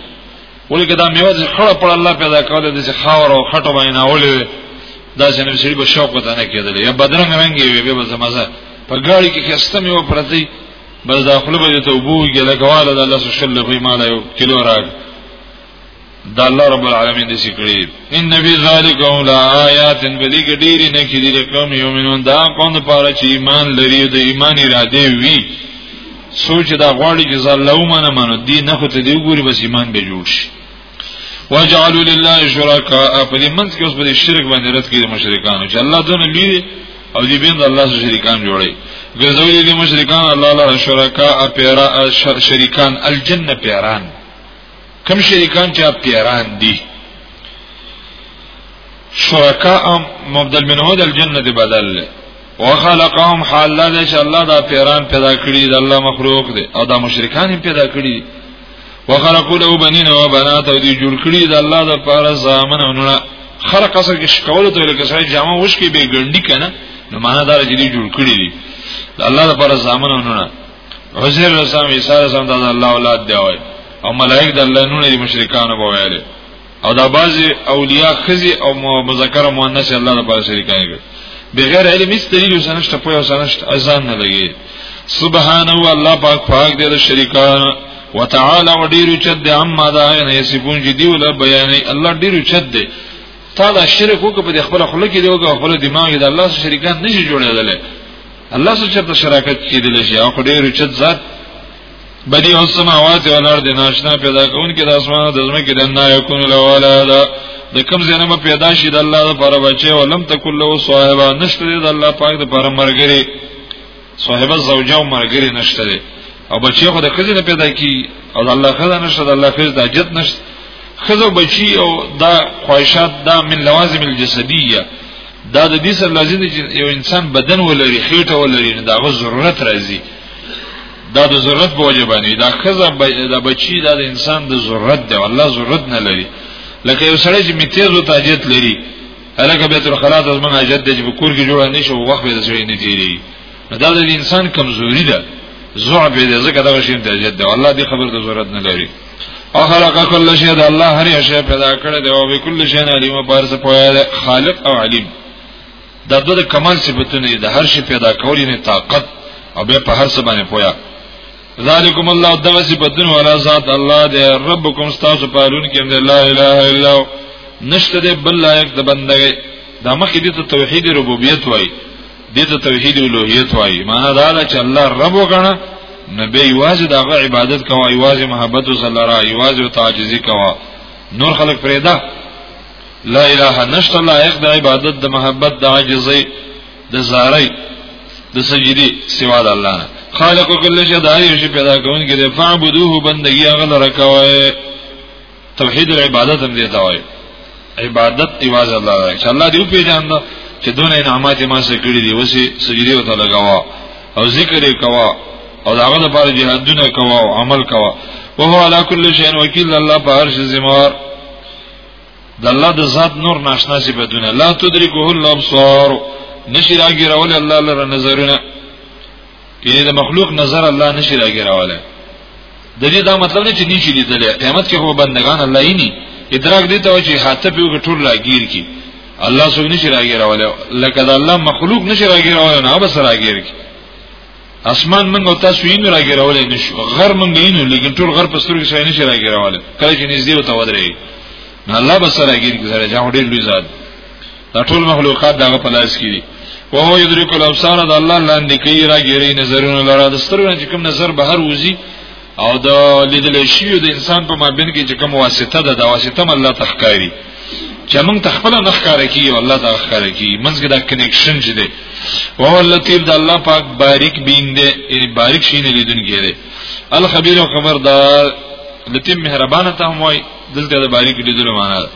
ولکه دا میوه چې خړه پر الله پیدا کوله د خاور او خټو باندې ناولې دا چې نو سړي به شوق وته نه کېدل یا بدرنګ رنگي وي به مزه په ګاړي کې خسته میوه پرځي بس داخله به ته وبوږي لګواله د الله سبحانه وتعالى مال یو کیلو راغ د الله رب العالمین د ذکرې ان فی ذلک هم لا آیات بدی ګډیری نه کړي د قوم یومنون دا قوم لپاره چې ایمان لري د ایمان اراده وی سوچ دا غواړي چې الله ومنه منو دی نه خو ته دی وګوري بس ایمان به جوړ شي وجعلوا لله شرکاء په دې منځ کې اوس په شرک باندې رد کړي مشرکانو چې الله دونه لوی او دې بند الله سره شریکان جوړي ګرځولې دې مشرکان الله لپاره شرکاء پیرا شریکان الجنه پیران کم شریکان چې پیران دي شرکاء مبدل منه د الجنه بدل له وخلقهم حال لا ده چې الله دا پیران پیدا کړی د الله مخلوق دی او دا مشرکان پیدا کړی وخلقوا له بنین و بنات او دی جوړ کړی د الله د پاره زامن او نه خلق اصل کې شکول ته لکه سړی جامه وش کې به ګنډی کنه نو معنا دا چې دی جوړ کړی دی د الله د پاره زامن او نه عزیر علیہ السلام عیسی علیہ السلام د الله اولاد دی وای او ملائک د الله نونه دي مشرکان به وایي او دا بعضی اولیاء خزی او مذکر او مؤنث الله د پاره شریکان دي بغیر علم هیڅ دلیل سنشت په یو سنشت اذان نه لګي سبحانه و الله پاک پاک دې د شریکان وتعالى وډیرو چد دې عما دا نه یسبون جدی ولا بیان الله ډیرو چد دې تا دا شرک وکړه په خپل خلک دې وکړه خپل دماغ دې الله سره شریکان نشي جوړېدل الله سره چرته شراکت کیدل شي او ډیر چت ذات بدی او سماوات او الارض ناشنا پیدا کون کې د اسمانو د زمکه د نه یکون له ولاده د کم زنه ما پیدا شي د الله لپاره بچي او لم تکل له صاحبہ نشته د الله پاک لپاره مرګري صاحبہ زوجه او مرګري نشته او بچي خو د خزې نه پیدا کی او د الله خزه نشته د الله خزه د اجت نشته خزه بچي او دا خواهشات دا من لوازم الجسدیه دا د دې سره لازم دی چې یو انسان بدن ولري خېټه ولري نو داغه ضرورت راځي دا د ضرورت په وجه باندې دا خزه د بچی دا د انسان د ضرورت دی الله ضرورت نه لري لکه یو سړی چې میتیز او تاجت لري هغه به تر خلاص از من اجد د کور کې جوړ نه شو وخت به د سړی نه تیری دا د انسان کمزوري ده زعب دې زکه دغه شی ته جد الله دې خبر ته ضرورت نه لري او خلق کل شی ده الله هر شی پیدا کړی دی او به کل شی نه علیم په ارزه پوهه خالق او علیم دا د کمال صفاتونه دي د هر شی پیدا کولې نه طاقت او به په هر څه باندې پوهه ذالکم الله دغه صفاتونه ولا ذات الله دې ربکم استاسو پالون کې دې لا اله الا هو نشته دې بل لایق د بندګي دا مخې دې ته توحید ربوبیت وایي دې ته توحید الوهیت وایي معنا دا ده چې الله رب وګڼه نبی یوازې دغه عبادت کوه یوازې محبت وسره را یوازې تعجزي کوه نور خلق فریدا لا اله نشته الله یخ د عبادت د محبت د عاجزي د زاري د سجدي سوا د الله نه خالق کل شی دای شي پیدا کون کې فعبدوه بندگی هغه لره کوي توحید العبادت هم دې ته وایي عبادت ایواز الله دی چې الله دې په جان دا چې دونه انعامات ما سره کړی دی وسی سجدي او تعالی غوا او ذکر یې کوا او داغه لپاره جهادونه کوا او عمل کوا وهو على كل شيء وكيل الله په هر شي ذمہوار د الله د ذات نور ناشنا سي بدونه لا تدركه الابصار نشي راګي راول الله لره نظرونه یعنی د مخلوق نظر الله نشي راګراواله د دې دا مطلب نه چې نشي لیدل قیامت کې هو بندگان الله یې نه ادراک دي ته چې حتی په یو ټول راګیر کی الله سو نشي راګراواله لکه د الله مخلوق نشي راګراواله نه بس راګیر کی اسمان موږ او تاسو یې نه راګراواله نشو غر موږ یې نه لیکن ټول غر په سترګو سره نشي راګراواله کله چې نږدې وته ودرې نه الله بس راګیر کی سره جام ډېر لوی ذات دا ټول مخلوقات دغه په لاس کې دي او هو یدرک الابصار د الله لاندې کوي راګيري نظرونه لاره د سترګو چې کوم نظر بهر وځي او د لیدل شي د انسان په مابین کې چې کوم واسطه ده دا واسطه هم الله تخکاری چې موږ تخپل نه ښکارا کیږي او الله تعالی ښکارا کیږي منځ کې دا کنیکشن چې ده او هو لطیف د الله پاک باریک بینده یعنی باریک شینه لیدونکي ده الخبیر خبردار لطیف مهربان ته هم وای دلته د باریک لیدلو معنا ده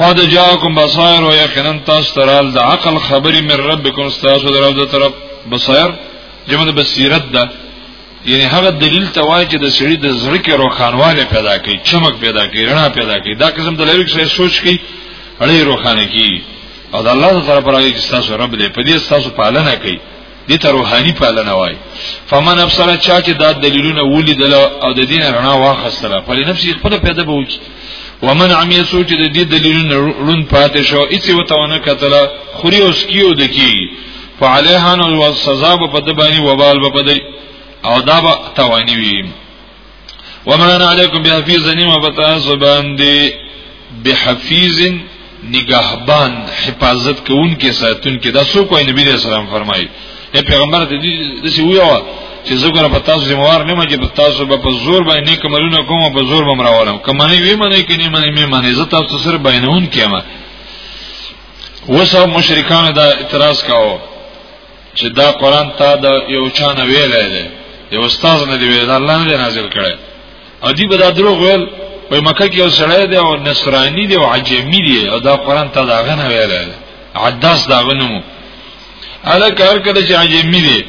قد جاءكم بصائر ويقينا تاسو ترال د عقل خبري من ربكم تاسو درو د طرف بصائر جمع د بصیرت ده یعنی هغه دلیل ته وایي چې د سړي د زړه کې روخانواله پیدا کوي چمک پیدا کوي رڼا پیدا کوي دا قسم د لوي څه سوچ کوي اړې روخانه کوي او د الله تعالی پر هغه چې تاسو رب دې په دې تاسو پالنه کوي دې ته روحاني پالنه وای فمن ابصر چا چې دا دلیلونه ولیدل او د دین رڼا واخستله په نفسي خپل پیدا به وکړي ومن عمي سوچ د دې دلیلونه لون پاتې شو اسی وتونه کتله خوري اوس کیو دکی فعليها نو سزا به په دبانی وبال به بدای او دا به توانی وي وما انا عليكم بحفيظ نيما بتاسو باندې بحفيظ نگهبان حفاظت کوونکې ساتونکې دا څوک وای نبی رسول الله فرمایي اے پیغمبر دې دې سی ویوا چې زګره په تاسو ذمہوار نه مګي په تاسو به په زور باندې کومونه کوم په زور بم راولم کمنې وی منې کینې منې مې منې زه تاسو سره بینون کیما وسه مشرکان دا اعتراض کاوه چې دا قران تا د یو چا نه ویلې ده یو استاد نه دی ویل الله نه نازل کړي او دی به دا دروغ ویل په مکه کې یو سړی دی او نصرانی دی او عجمی دی او دا قران تا دا غنه ویلې ده عداس دا غنمو اله کار کړي چې عجمی دی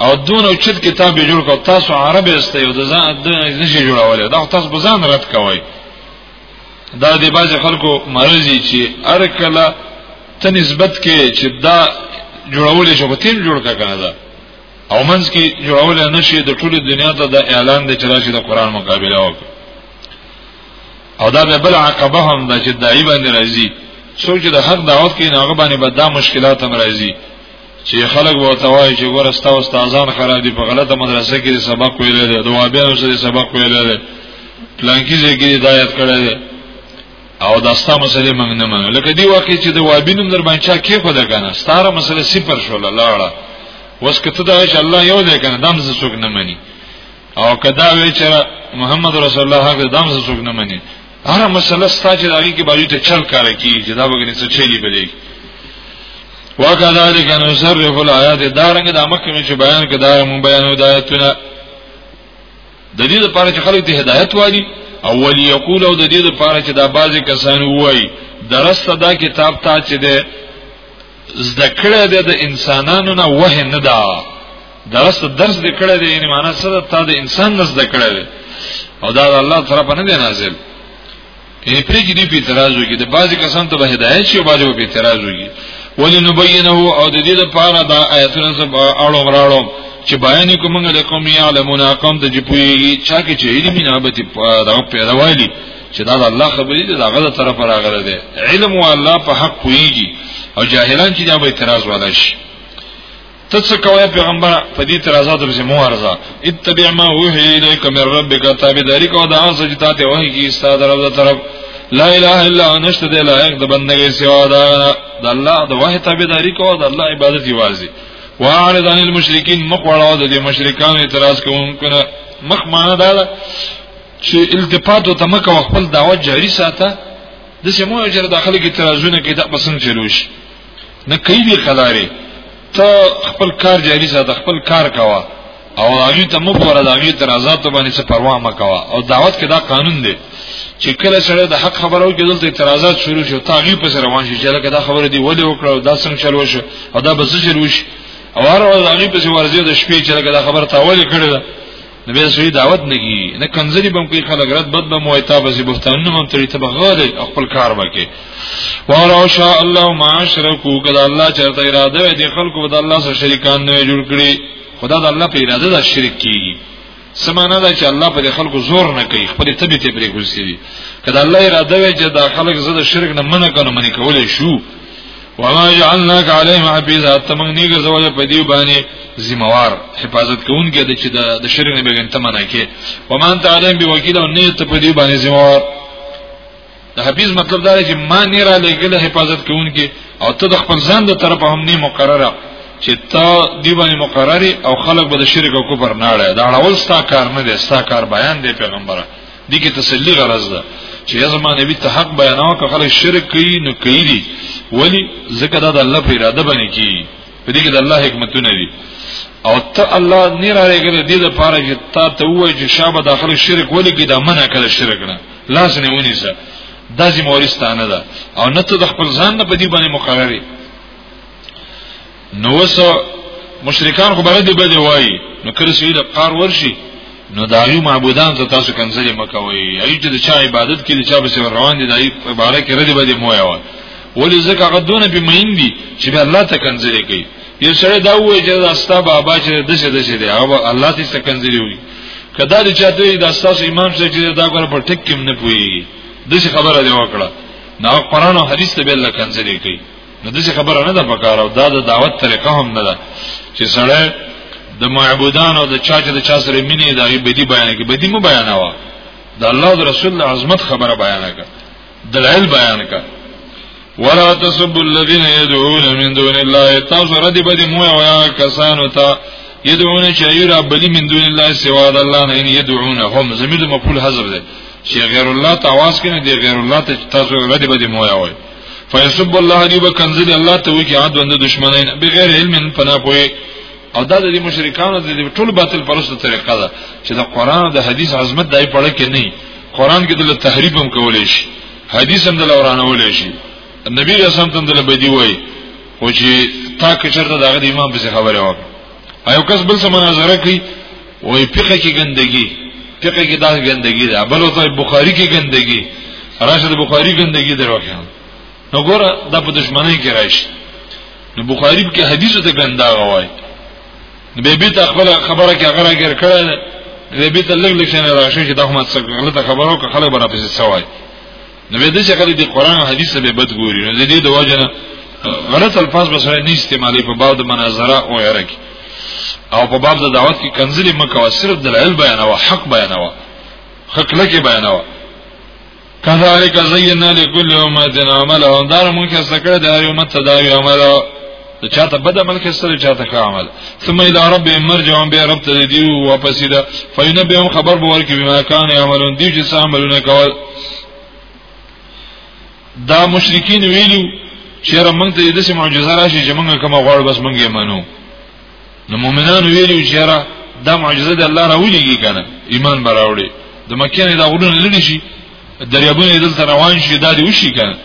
او دون او چت کتاب جوړ کو تاسو عرب استئ او د ځان د نشي جوړولې دا تاسو بزان رد کوئ دا د باز خلکو مرزي چې هر کله ته نسبت کې چې دا جوړول شي په تیم جوړ کا کنه دا او منځ کې جوړول نه شي د ټولې دنیا ته د اعلان د چرشي د قران مقابله وکړي او دا به بل عقبه هم د چې دای باندې راځي څوک چې د حق دعوت کوي هغه باندې به دا مشکلات هم راځي چې خلک به توای چې ګور استا استادان خراب دي په غلطه مدرسه کې سبق ویل دي دوابیانو سره سبق ویل دي پلانکی ځګې هدایت کړی دی او داستا مسلې موږ نه منو لکه دی واقع چې د وابینم در باندې چا کې خو ده کنه ستاره مسلې صفر شول لاړه وس کته دا چې الله یو دی کنه دم زه څوک نه مني او کدا وی چې محمد رسول الله هغه دم زه څوک نه مني هر مسله ستا چې داږي کې باندې ته چل کار کی چې دا وګنې څه چلی بلې وکذالک نصرف الایات دارنګ د مکه چې بیان کې دا مون بیان هدایتونه د دې لپاره چې خلک ته هدایت وایي او ول یقول او د دې لپاره چې دا بعضی کسان وایي درسته دا کتاب ته چې ده زده کړه ده د انسانانو نه وه نه ده درس درس د کړه ده یعنی معنا سره تا د انسان نه زده کړه ده او دا الله طرف نه دی نازل یعنی پرې کې دی په اعتراض وکړي د بعضی کسان ته به هدایت شي او بعضی په اعتراض وکړي ولنبینه او د دې لپاره دا آیتونه سب اړو مراړو چې بیان کوم موږ د قوم یعلمون قوم د جپوی چا کې چې علم نه به دا پیداوالي چې دا د الله خبرې دي دا غلط طرف راغله ده علم او الله په حق پويږي او جاهلان چې دا به اعتراض ولا شي ته څه کوي پیغمبر په دې اعتراضات ورسې مو ارزه اتبع ما وحي اليك من ربك تابعداري کو دا څه چې تاسو وحي کې استاد رب دا طرف لا اله الا هو نشته د لایق د بندګۍ سوا دا د الله د وحي تابعداري کو د الله عبادت یوازي واعرض عن المشرکین مقوړه د مشرکان اعتراض کوونکو مخ معنا دا چې التفات او تمک او خپل دعوت جاری ساته د سمو اجر داخله کې ترازونه کې د بسنګ چلوش نه کوي دی خلاري ته خپل کار جاری ساته خپل کار کوا او هغه ته مو پر داغي ترازات باندې څه پروا ما کوا او دعوت کې دا قانون دی چې کله سره د حق خبرو کې دلته اعتراضات شروع شو تاغي پس روان شي چې لکه دا خبره دی ولې وکړه دا څنګه چلو شو او دا بس چلو شي او هر ورځ هغه پس ورځي د شپې چې لکه دا خبره تاولې کړې ده نو به سوی دعوت نگی نه کنځري بم کوي خلک رد بد بم وای تا بزي بوختان نو تری ته بغاله خپل کار وکي ورا شاء الله ما شرکو کله الله چرته اراده وي دي خلکو بد الله سره شریکان نه جوړ کړي خدا د الله په اراده دا شرک کیږي سمانه دا چې الله پر خلکو زور نه کوي خپل طبيعت پرې ګرځي کله الله اراده وي چې دا خلک زړه شرک نه منع کنه منی کولای شو وما جعلناك عليهم حفيظا تمنګ نه ګرځول په دې باندې ذمہوار حفاظت کوونکی د چې د شرک نه بګن تمنا کې وما انت عليهم بوکیل او نه ته په دې باندې ذمہوار د حفیظ مطلب دا دی چې ما نه را لګل حفاظت کوونکی او ته د خپل ځان د طرفه هم نه مقرره چې تا دی باندې مقرری او خلک به د شرک او کفر نه اړه دا اړول ستا کار نه دی ستا کار بیان دی پیغمبره دي کې تسلی غرض ده چې زما نبی ته حق بیانو که خلک شرک کوي نو کوي دي ولی ذکر دا د الله په اراده باندې کی په دې کې د الله حکمتونه دي او ته الله نه را لګل دي د پاره چې تا ته وایي چې شابه داخله شرک ولی کې دا منع کړ شرک نه لاس نه ونی سه دا زموږ ورستانه ده او نه ته د خپل ځان نه په دې باندې مقرره نو وس مشرکان خو بغد بده وای نو کله چې د قار ورشي نو دا یو معبودان ته تاسو کنځلې مکوي ایو چې د چا عبادت کې د چا به روان دي د ایو عبارت کې رد بده مو یو ولې ځکه غدونه به مین دي چې به الله ته کنځلې کوي یو سره دا وایي چې دا ستا بابا چې دشه دشه دی هغه الله ته څه کنځلې وي کدا دې چاته دا تاسو امام څه چې دا کار په ټک کې نه پوي دغه خبره دی وکړه نو قران او حدیث ته به الله کنځلې کوي نو دغه خبره نه ده پکاره دا د دعوت طریقه هم نه ده چې سړی د معبودان او د چا چې د چا سره مینې دا یې بدی بیان کې بدی مو بیانوا د الله او رسول الله عظمت خبره بیان کړه دلایل بیان کړه ولا تسب الذين يدعون من دون الله تاسو رد بدی مو یا کسانو ته يدعون چې ایرا بلی من دون الله سوا د الله نه يدعون هم زمير مفعول حذف ده چې غیر الله تعواز کنه دی غیر الله ته تاسو رد بدی مو یا وای فیسب الله دی وکنزل الله ته وی عاد وند دشمنین بغیر علم پنا پوي او دا د مشرکانو د ټول باطل پرسته طریقه ده چې د قران او د حدیث عظمت دای پړه کې نه قران کې د تحریف هم کولې شي حدیث هم د لورانولې شي نبی رسول تم د بدی وای خو چې تا کې چرته دغه امام به خبره وکړه ایو کس بل سم مناظره کوي وای فقہ کې ګندګي فقہ کې دا ګندګي ده بل وځي بخاری کې ګندګي راشه د بخاری ګندګي دروکه نو ګوره دا په دشمنی کې راشي نو بخاری کې حدیث ته ګندا وای به به ته خپل خبره کې هغه راګر کړل به به ته لګ لګ شنه راشي چې دا هم څه غلطه خبره او خلک برابر سوای نو به دې څنګه دې قران او حدیث به بد ګوري نو دې د وجنه غلط الفاظ به سره نه استعمالي په باب د مناظره او یره کې او په باب د دعوت کې کنځلې مکه او صرف دلایل بیان او حق بیان او حق لکه بیان او کذالک زینا لكل امه عملهم دار مونږه سکړه د هر امت تداوی عملو نو چاته بد عمل کې سره چاته ښه عمل ثم الى رب مرجعهم به رب ته دی واپس دی فینبهم خبر به ورکړي بما کان عملون دی چې عملونه کول دا مشرکین ویلو چې را موږ ته داسې معجزه راشي چې موږ کومه غواړو بس موږ یې منو نو مؤمنان ویلو چې را دا معجزه د الله راولېږي کنه ایمان براوړي د مکه نه دا غوډونه لری شي دریابونه دلته روان شي دا دی وشي کنه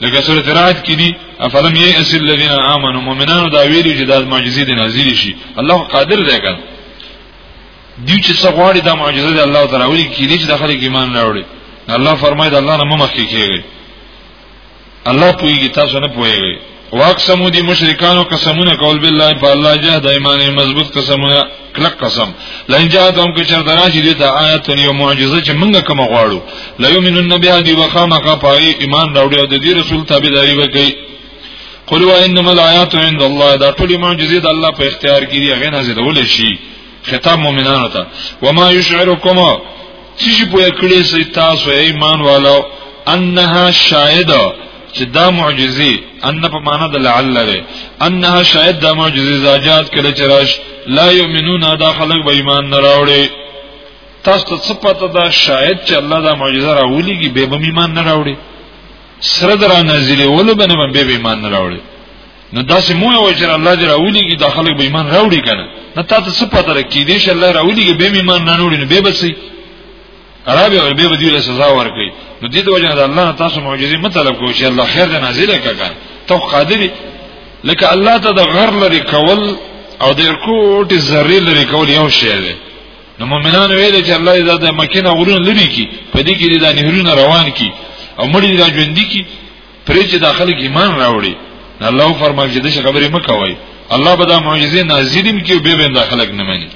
لکه سورۃ رعد کې دي افلم یئس الذین آمنوا مؤمنانو دا ویلي چې دا معجزې دي نازلې شي الله قادر دی کنه دی چې څه غواړي دا معجزه دی الله تعالی ولي کې دي چې داخله کې ایمان راوړي الله فرمایي دا الله نه مخ کې کېږي الله پوېږي تاسو نه پوېږي واقسمو دي مشرکانو قسمونه کول بالله په الله جهاد ایمان مضبوط قسمونه کلک قسم لئن جاءتهم که چر دراشي دي ته آیت یو معجزه چې موږ کوم غواړو لا یمنون بها دی وخامه کا پای ایمان راوړي او د دې رسول تابعداري وکړي قل و انما الایات عند الله دا ټول معجزې د الله په اختیار کې دي هغه نه زیاتول شي خطاب مؤمنانو ته وما یشعرکم چې په کړي سي تاسو ایمان والو انها شاهده چې دا معجزي ان په معنا د لعل لري انها شاهد دا معجزي زاجات کله چې راش لا یؤمنون دا خلک به ایمان نه راوړي تاسو ته څه پته دا شاهد چې الله دا معجزه راولېږي به به ایمان نه راوړي سره درا نازلې ول به نه به ایمان نه راوړي نو داسې مو وای چې الله دې راولېږي دا خلک به ایمان راوړي کنه نه تاسو څه پته راکې دې چې الله راولېږي به ایمان نه وړي نو به بسي عربي او به دې سزا ورکړي نو دې د وجه نه الله تاسو معجزې مطلب کوي چې الله خیر دې نازله کړه ته قادر لکه الله ته د غر لري کول او د کوټ ذری لري کول یو شی دی نو مؤمنان ویل چې الله دې د مکینه غرون لري کی په دې کې دې د نهرونه روان کی او مړي دې ژوند کی پرې چې دا خلک ایمان راوړي الله فرمایي چې د خبرې مکوي الله به دا معجزې نازلین کې به به دا خلک نه مني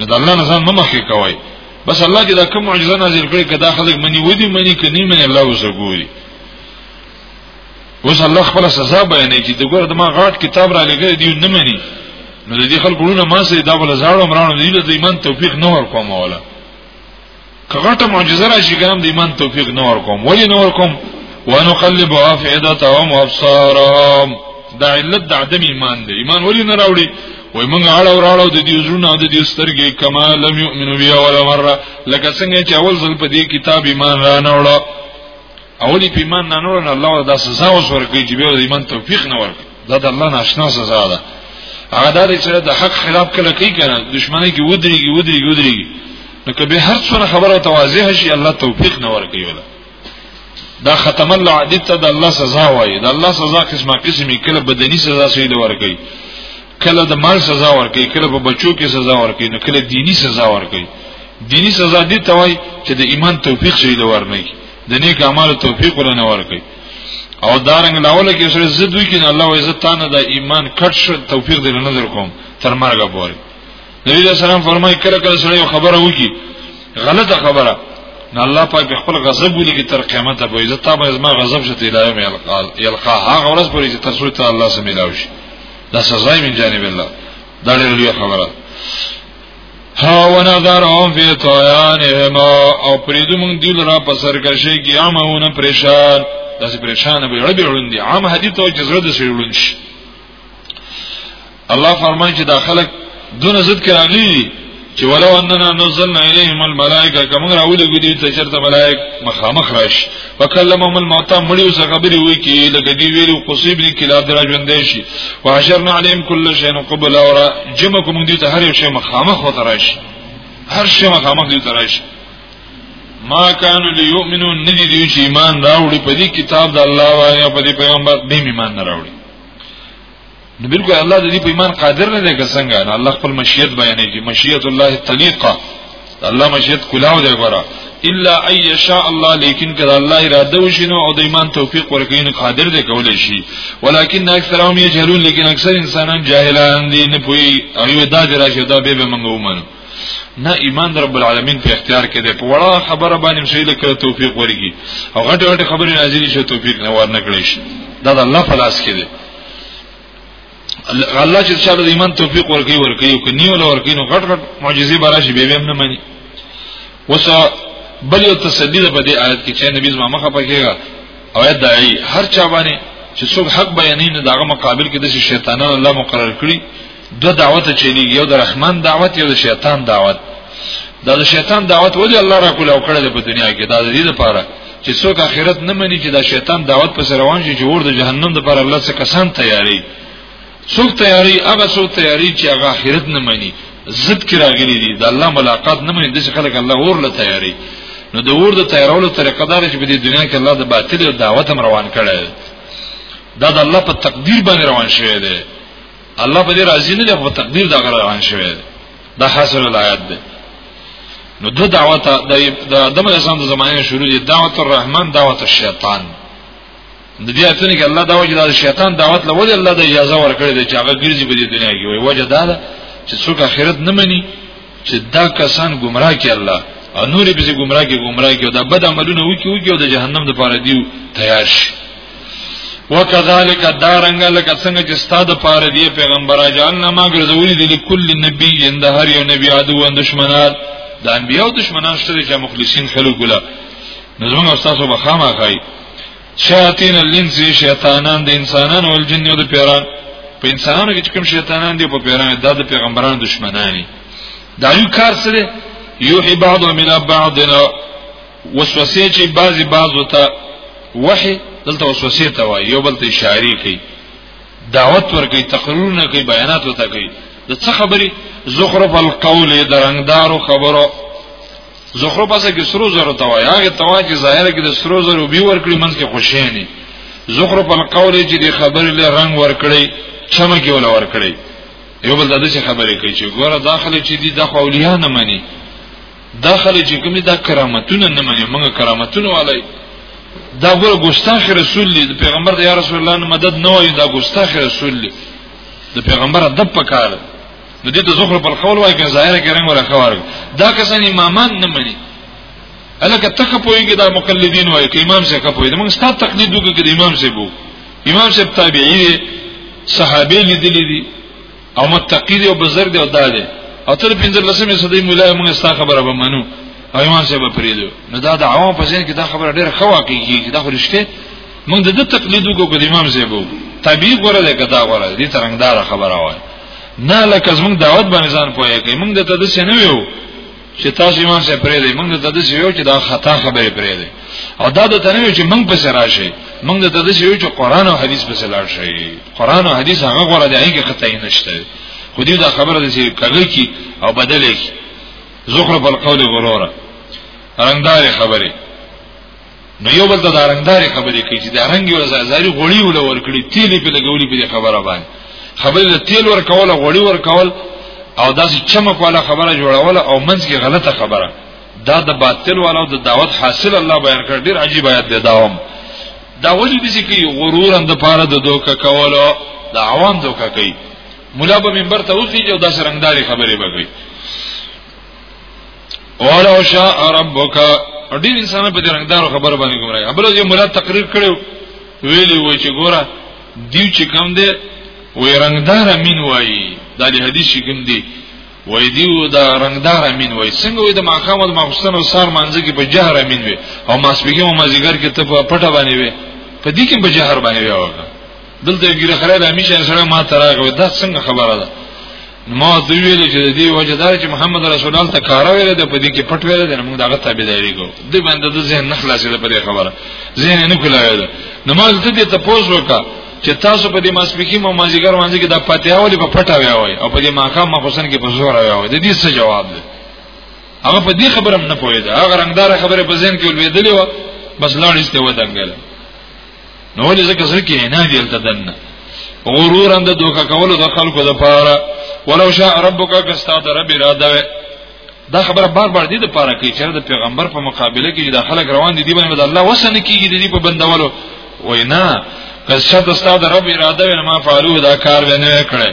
نو د الله نزان ممخې کوي بس الله چې دا کوم معجزه نازل کړي کدا خلک مني ودی مني کني مني الله وسګوري اوس الله خپل سزا بیانې چې دغه د ما غاټ کتاب را لګي دی نه مني نو د دې خلکو نه ما سي دا بل زړه عمران دی د ایمان توفیق نه ور کومه ولا کغټه معجزه راشي ګرام د ایمان توفیق نه ورکوم ولی نه ورکوم ونقلب افئدتهم وابصارهم دا علت د عدم ایمان دی ایمان ولی نه راوړي وای موږ اړه وراړو د دې زړونو د دې سترګې کما لم یؤمنو بیا ولا مره لکه څنګه چې اول ځل په دې کتاب ایمان را نه وړو اولی په ایمان نه نور نه الله دا سزا اوس ورکړي چې به ایمان توفیق نه ورکړي دا د الله ناشنا سزا ده هغه دا چې د حق خلاف کله کوي کنه دښمنۍ کې ودرېږي ودرېږي ودرېږي نو کله به هر څونه خبره توازیه شي الله توفیق نه ورکړي ولا دا ختم الله عادت ته د الله سزا وایي د الله سزا قسمه قسمه کله بدني سزا سي د ورکړي کله د مال سزا ورکړي کله په بچو کې سزا ورکړي نو کله دینی سزا ورکړي دینی سزا دي ته وای چې د ایمان توفیق شي لور نه د نیک اعمال توفیق ولنه ورکړي او دارنګ لاوله کې سره زد وی کین الله عزت تعالی د ایمان کټ شو توفیق دې نظر کوم تر مرګ پورې نبی صلی الله علیه وسلم فرمایي کله کله سره یو خبره وکی غلطه خبره نه الله پاک خپل غضب ولي کې تر قیامت په عزت تابع زما غضب شته الهي مې یلقا هغه ورځ پورې چې تاسو ته الله سم ملاوي شي دا سزای من جانب الله دا ډېر لوی خبره ها ونظر هم فی طیانهم او پریدو مونږ دی لرا په سرکشي کې عامونه پریشان داسې پریشان به ربي وړاندې عام حدیث او جزره د سړون شي الله فرمایي چې دا خلک دون زد کې راغلي چې ولو اننا نزلنا الیهم الملائکه کوم راولې ګدي ته چرته ملائک مخامخ راش وکلمهم الموت مړیو سره خبرې وې کې لکه دی ویلو قصیب دي کلا درا ژوندې شي وحشرنا علیهم کل شیء قبل اور جمع کوم دي ته هر یو شی مخامخ وته راش هر شی مخامخ دي تراش ما کانو لیؤمنو ندی دی چې ایمان راوړي په دې کتاب د الله باندې په دې پیغمبر به ایمان نه راوړي نو بالکل الله د دې په ایمان قادر نه دی که څنګه نه الله خپل مشیت بیانې چې مشیت الله طلیقه الله مشیت کلاو دی ګره الا اي شاء الله لیکن کله الله اراده وشینو او د ایمان توفیق ورکین قادر دی کولای شي ولکن اکثرهم یجهلون لیکن اکثر انسانان جاهلان دي نه پوي ایو دا دراشه دا به منغو منو نه ایمان رب العالمین په اختیار کې ده په وړه خبره باندې شي لکه توفیق ورګي او غټه غټه خبره نازلې شي توفیق نه ورنکړي شي دا د الله په لاس کې ده الله چې چا د ایمان توفیق ورکړي ورکړي او کني ول ورکړي نو غټ غټ معجزې براشي به هم نه مانی وسه بل یو تسدید په دې آیت کې چې نبی زما مخه پکېږي او آیت دایي هر چا باندې چې څوک حق بیانې نه داغه مقابل کې د شیطانانو الله مقرر کړی دو دعوت چلیږي یو د رحمان دعوت یو د شیطان دعوت دا د شیطان دعوت ولې الله را کوله او کړل په دنیا کې دا د دې لپاره چې څوک آخرت نه مني چې دا شیطان دعوت په سر روان شي چې ور د جهنم لپاره الله څخه کسان تیاری څوک تیاری هغه څوک تیاری چې هغه آخرت نه مني ضد کې راغلي دي د الله ملاقات نه مني د څه خلک الله ور له تیاری نو د ور د تیارولو طریقه دار چې په دې دنیا کې الله د باطل او دعوت هم روان کړي دا د الله په تقدیر باندې روان شوی دی الله په دې راضي نه دی په تقدیر دا غره روان شوی دی دا حاصل الایات دی نو دو دعوت د آدم علیه السلام د زمانه شروع دي دعوت الرحمن دعوت الشیطان د دې اتنه کې الله دا وجه د شیطان دعوت لول الله د اجازه ورکړي چې هغه ګرځي په دې دنیا کې وي وجه دا ده چې څوک اخرت نه مني چې دا کسان گمراه کی الله او نور به چې گمراه کی گمراه کی او دا بد عملونه وکي وکي او د جهنم د پاره دیو تیار شي وکذالک دارنګ لکه څنګه چې ستاده پاره دی پیغمبر اجالنا ما ګرځولې دي لكل نبی اند هر یو نبی عدو او دشمنان د انبیو دشمنان شته چې مخلصین خلق ولا نظم او تاسو به خامہ خای شیاطین الانس شیطانان د انسانانو او جنو د پیران په انسانانو کې کوم شیطانان دي په پیران د د پیغمبرانو دشمنان دي دا یو کار سره یوحي بعض من بعض وسوسه چې بعضی بعض ته وحي دلته وسوسه ته وایي یو بل ته اشاره کوي دعوت ورکوي تقریرونه کوي بیانات وته کوي د څه خبري زخرف القول درنګدارو خبرو زخرو پاسه کې سرو زرو ته وای هغه ته وای چې ظاهر کې د سرو زرو بي ورکړي منځ کې خوشحالي زخرو په قول چې د خبر له رنگ ورکړي چمکه ولا ورکړي یو بل د دې خبرې کوي چې ګوره داخله چې دي د اولیاء نه مني داخله چې کومي د کرامتونه نه مني موږ کرامتونه والي دا ګوره ګستاخ رسول دی پیغمبر د یا رسول الله مدد نه وایي دا ګستاخ رسول دی د پیغمبر ادب پکاره نو دې ته زخرف القول وایي که ظاهر کې رنگ ولا خوار دا کسان امامان نه مني الکه تخ پويږي دا مقلدین وایي که امام څه کا پوي موږ ستاسو تقلید وکړو کې امام څه بو امام څه تابعی دي صحابه لیدلې دي او متقی دي او بزرګ دي او دا دي او تر 15مې صدې مولا موږ ستاسو خبره به منو او امام څه به پریدو نو دا د عوام په ځین کې دا خبره ډیره خو واقعي دا خو رښتیا موږ د تقلید وکړو کې امام څه بو طبيعي غره ده کدا غره دي ترنګدار خبره وایي نه لکه زمونږ دعوت باندې ځان پوهه کوي مونږ ته د څه نه ویو چې تاسو ایمان سره پرې دی مونږ ته د څه ویو چې دا خطا خبره پرې دی او دا د تنوي چې مونږ په سر راشي مونږ ته د څه ویو چې قران او حدیث په سر راشي قران او حدیث هغه غوړه دی هغه خطا نه شته خو دې دا خبره د څه کګي کی او بدلې کی زخرف القول غروره رنگدار خبره نو یو بل ته دا رنگداري خبرې کوي چې دا رنگ یو زازاري غوړي ول ورکړي تیلې په لګولي په خبره باندې خبرې د تیل ورکول غوړي ورکول او داسې چمک والا خبره جوړول او منځ کې غلطه خبره دا د باطل والو د دعوت حاصل الله بیان کړ ډیر عجیب آیات دی داوم دا وجه دي چې کی غرور اند پاره د دوکا کولو د عوام دوکا کوي مولا به منبر ته اوسې او دا سرنګداري خبرې به کوي ولو شاء ربک ډیر انسان په دې رنگدار خبر باندې ګمراه ابل یو مولا تقریر کړو ویلی و چې ګوره دیو چې کم دی وې رنگدار امین وایي دا د حدیث چې کم دی وای دیو دا رنگدار امین وای څنګه وای د ماقام او مخصن او سار مانځ کې په جهر امین وي او ماسپیګه او مازیګر کې ته په پټه باندې وي په دې کې په جهر باندې وي دلته ګیره خره د همیشه سره ما تراغه دا څنګه خبره ده ما دوی ویل چې د دې وجه دا چې محمد رسول الله ته کار ویل د پدې کې پټ ویل د موږ دغه تابعداري کو د باندې د ذهن نه خلاصې ده په دې خبره ذهن نه کولاوي ده نماز ته دې ته پوز وکا چې تاسو په دې ماسپکی مو مازیګر وانځ کې د پاتې اولی په پټه وی وای او په دې ماقام مخصن کې په زور وی وای د دې څه جواب ده هغه په دې خبره نه پوهیده هغه رنگدار خبره په ذهن کې ولویدلې و بس لاړ ایسته ودانګل نو ولې ځکه زړه کې نه دی دلته دنه غرور اند دوکا کول د خلکو د پاره ولو شاء ربک کستا د رب اراده دا خبره بار بار دي د پاره کې چې د پیغمبر په مقابله کې د خلک روان دي دی باندې الله وسن کیږي دی په بندولو وینا کستا د رب اراده ما فعلو دا کار ونه کړي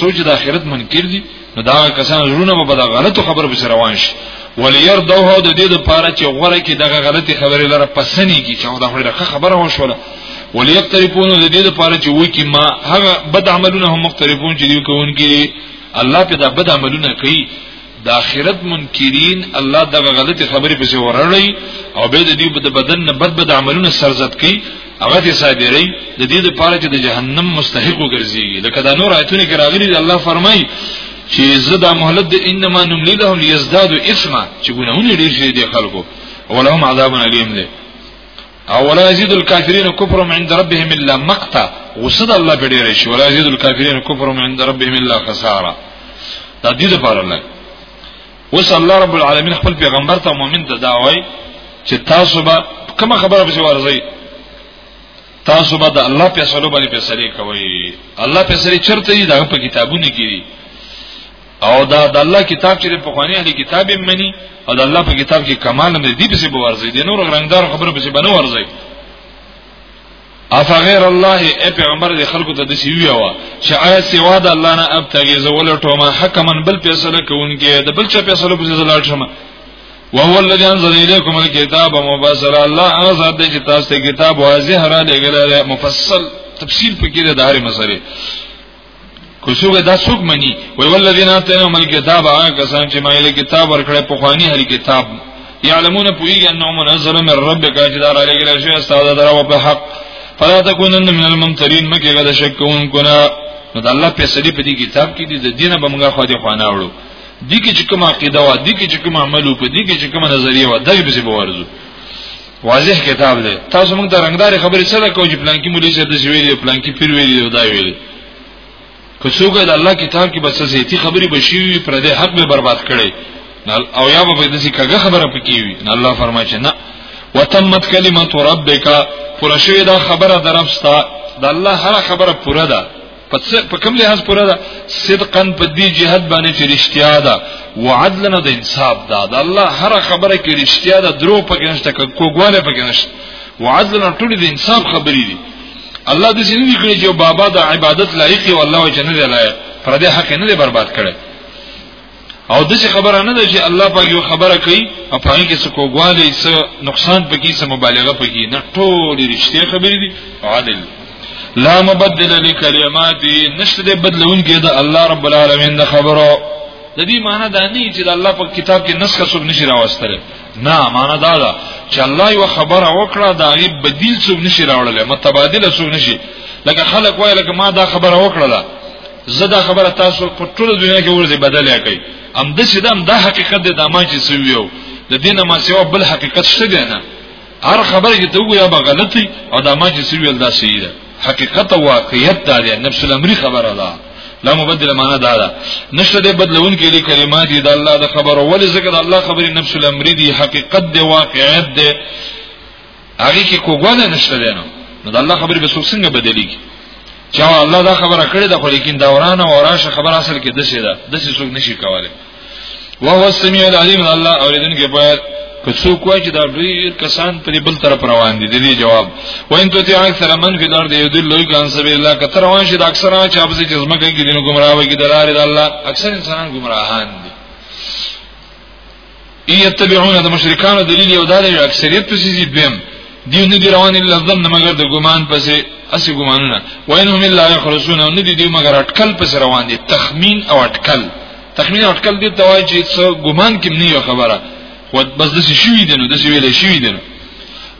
سوچ د اخرت منکر دي نو دا کسان زړونه به د غلطو خبرو په روان شي ولیر دوه د دې لپاره چې غوړه کې دغه غلطي خبرې لره پسنې کی چې دا خبره خبره وشوله وليقترفون د دې لپاره چې وای کی ما هغه بد عملونه هم مقترفون چې دی کوونکی الله په دا بد عملونه کوي د اخرت منکرین الله دغه غلطی خبرې پسې ورړی او به د دې د بدن نه بد بد عملونه سرزت کوي هغه دې صابرې د دې لپاره چې د جهنم مستحق وګرځي لکه دا نور آیتونه کې راغلي دی الله فرمایي چې زدا مهلت د انما نملی لهم ليزدادوا اثما چې ګناهونه ډیر شي د خلکو ولهم عذاب الیم دی او ولا يزيد الكافرين كفرهم عند ربهم الا مقتا وصد الله په ډیره شي ولا يزيد الكافرين كفرهم عند ربهم الا خساره دا دې لپاره الله وس الله رب العالمین خپل پیغمبر ته مؤمن ته دا وای چې تاسو به کوم خبره به ورځي تاسو به د الله په سره باندې فیصله کوي الله په سره چرته دی دا په کتابونو کې او دا د الله کتاب چې په خواني اهلي کتاب یې مني او د الله په کتاب کې کمال نه دی پسې بورځي د نور رنگدار خبره پسې بنو ورځي افا غیر الله ای پیغمبر د خلکو ته د سی ویوا چې آیا سوا د الله نه اب تغي زول ټوما حکمن بل فیصله کوونکی د بل چا فیصله په ځل اړشم وهو الذي انزل اليكم الكتاب مبصرا الله هغه د چې تاسو ته کتاب واضح را لګل مفصل تفصیل پکې د هر مسلې کوڅوګه دا څوک مني وی ولذین اتینهم الکتاب هغه کسان چې مایله کتاب ورکړې په خواني هری کتاب یعلمون پویږي انه منزل من ربک چې دا را لګل شوی استاد درو په حق فلا تکونن من الممترین مکه غد شکون کنا نو د الله په سړي په دې کتاب کې دي د دینه بمګه خو دې خوانه وړو دي کې چې کوم عقیده وا دي کې چې کوم عمل وکړي دي کې چې کوم نظریه وا دغه به ورزو واضح کتاب دی تاسو موږ د رنگدار خبرې سره کوو چې پلان کې مولوی صاحب د ویلي پلان کې پیر ویلي او دا ویلي که څوک د الله کتاب کې بس زیتی خبرې بشي پر دې حق به برباد کړي او یا به د څه کګه خبره پکې وي نه الله فرمایي چې نه وتمت کلمت ربک پر شوی دا خبره درپستا د الله هر خبره پوره ده پس په کوم لحاظ پوره ده صدقا په دې جهاد باندې چې رښتیا ده وعدلنا د انصاف ده د الله هر خبره کې رښتیا ده درو پکې نشته کوګواله پکې نشته وعدلنا ټول د انصاف خبرې دي الله دې څنګه دي کړی چې بابا د عبادت لایق او الله جنت لایق پر دې حق نه دی برباد کړي او دغه خبره نه ده چې الله پاک یو خبره کوي او په هغه کې څه کوګواله څه نقصان پکې څه مبالغه پکې نه ټول رښتیا خبرې دي عادل لا مبدل لکلماتی نشته دې بدلون کې ده الله رب العالمین د خبرو د دې معنی دا نه چې د الله په کتاب کې نسخه څوک نشي راوستل نه معنی دا ده چې الله یو خبره وکړه دا غي بدیل څوک نشي راوړل متبادل څوک نشي لکه خلک وایي لکه ما دا خبره وکړه زدا خبره تاسو په ټول دنیا کې ورته بدلې کوي ام د چې دم دا حقیقت د ما چې سویو د دینه ما سیوا بل حقیقت شته دی نه هر خبره چې ته ویا به غلطي او دا ما چې سویو دا صحیح ده حقیقت او واقعیت دا دی نفس الامر خبره ده لا مبدل معنا دا ده نشته د بدلون کې لري کلمات دي د الله د خبرو ولې ذکر الله خبرې نفس الامر دي حقیقت دی واقعیت دی هغه کې کوګواله نشته دی نو نو د الله خبرې به څوک څنګه بدلېږي چې الله دا خبره کړې ده خو لیکن دا ورانه او راشه خبره اصل کې دسه ده دسه څوک نشي کولای او هو السميع العليم الله اوریدونکي په که څوک وایي چې دا ډیر کسان په بل طرف روان دي د دې جواب وین تو تی اکثر من فی الارض یدل لوی کان سبیل الله کتر روان شي د اکثره چې ابز چې زمکه کې دین گمراه وي د لارې د الله اکثر انسانان گمراهان دي یتبعون د مشرکانو دلیل یو دار یو اکثریت پسې دي دویم دی نه دی روان الا ظن مگر د ګمان پسې اسی ګمانونه وینهم الا یخرسون او نه دی دی مگر اٹکل پسې روان دي تخمین او اٹکل تخمین او اٹکل دې توای چې څو ګمان کې نه یو خبره خو بس د څه شوی دي نو د څه ویل شوی دي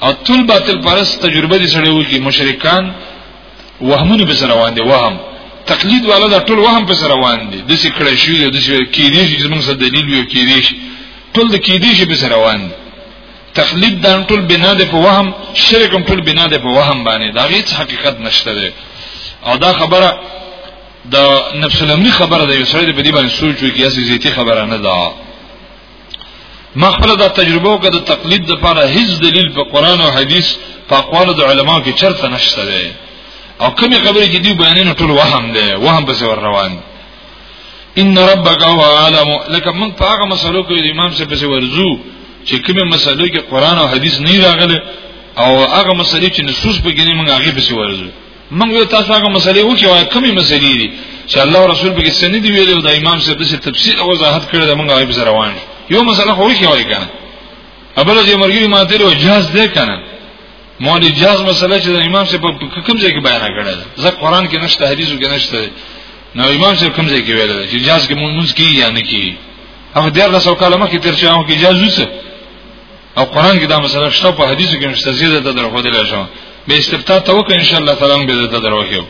او تل باطل پرس تجربه دي سره وکی مشرکان وهمونه به سره روان دي وهم تقلید والا دا ټول وهم په سره روان دي د څه کړه شو د څه کې دي چې موږ سره دلیل وي کې دي ټول د کې دي چې په سره روان دي تقلید دا ټول بنا ده په وهم شرک هم ټول بنا ده په وهم باندې دا هیڅ حقیقت نشته ده او دا خبره د نفس الامری خبره ده یو سړی په دې باندې سوچ وکړي چې زیتی خبره نه ده ما خپل دا تجربه وکړه د تقلید لپاره هیڅ دلیل په قران او حدیث په اقوال د علما کې چرته نشته دی او کومې خبرې چې دی بیانې ټول وهم دی وهم به ور روان ان ربک هو عالم لکه موږ په هغه مسلو کې د امام څخه به ورزو چې کومې مسلو کې قران او حدیث نه راغله او هغه مسلې چې نصوص په ګنې موږ هغه به ورزو موږ یو تاسو هغه مسلې وکړو کومې مسلې دي چې الله رسول به سن دی ویلي او د امام صاحب د تفسیر او وضاحت کړی دا موږ هغه به روان یو مسله خو وکړو وای کنه ابل چې مرګي ما ته له جهاز ده کنه مو د جهاز مسله چې د امام صاحب په کوم ځای کې بیان کړی ده ځکه قران کې نشته حدیثو کې نشته نو امام صاحب کوم ځای کې ویل چې جهاز کې مونږ کی یا نه کی هغه ډیر له سو کاله مخکې تر چې هغه کې جهاز وسه او قران کې دا مسله شته په حدیثو کې مشته زیاده ته درخو دی لاشم به استفتاء ته وکړه ان شاء الله تعالی به ته دروخیو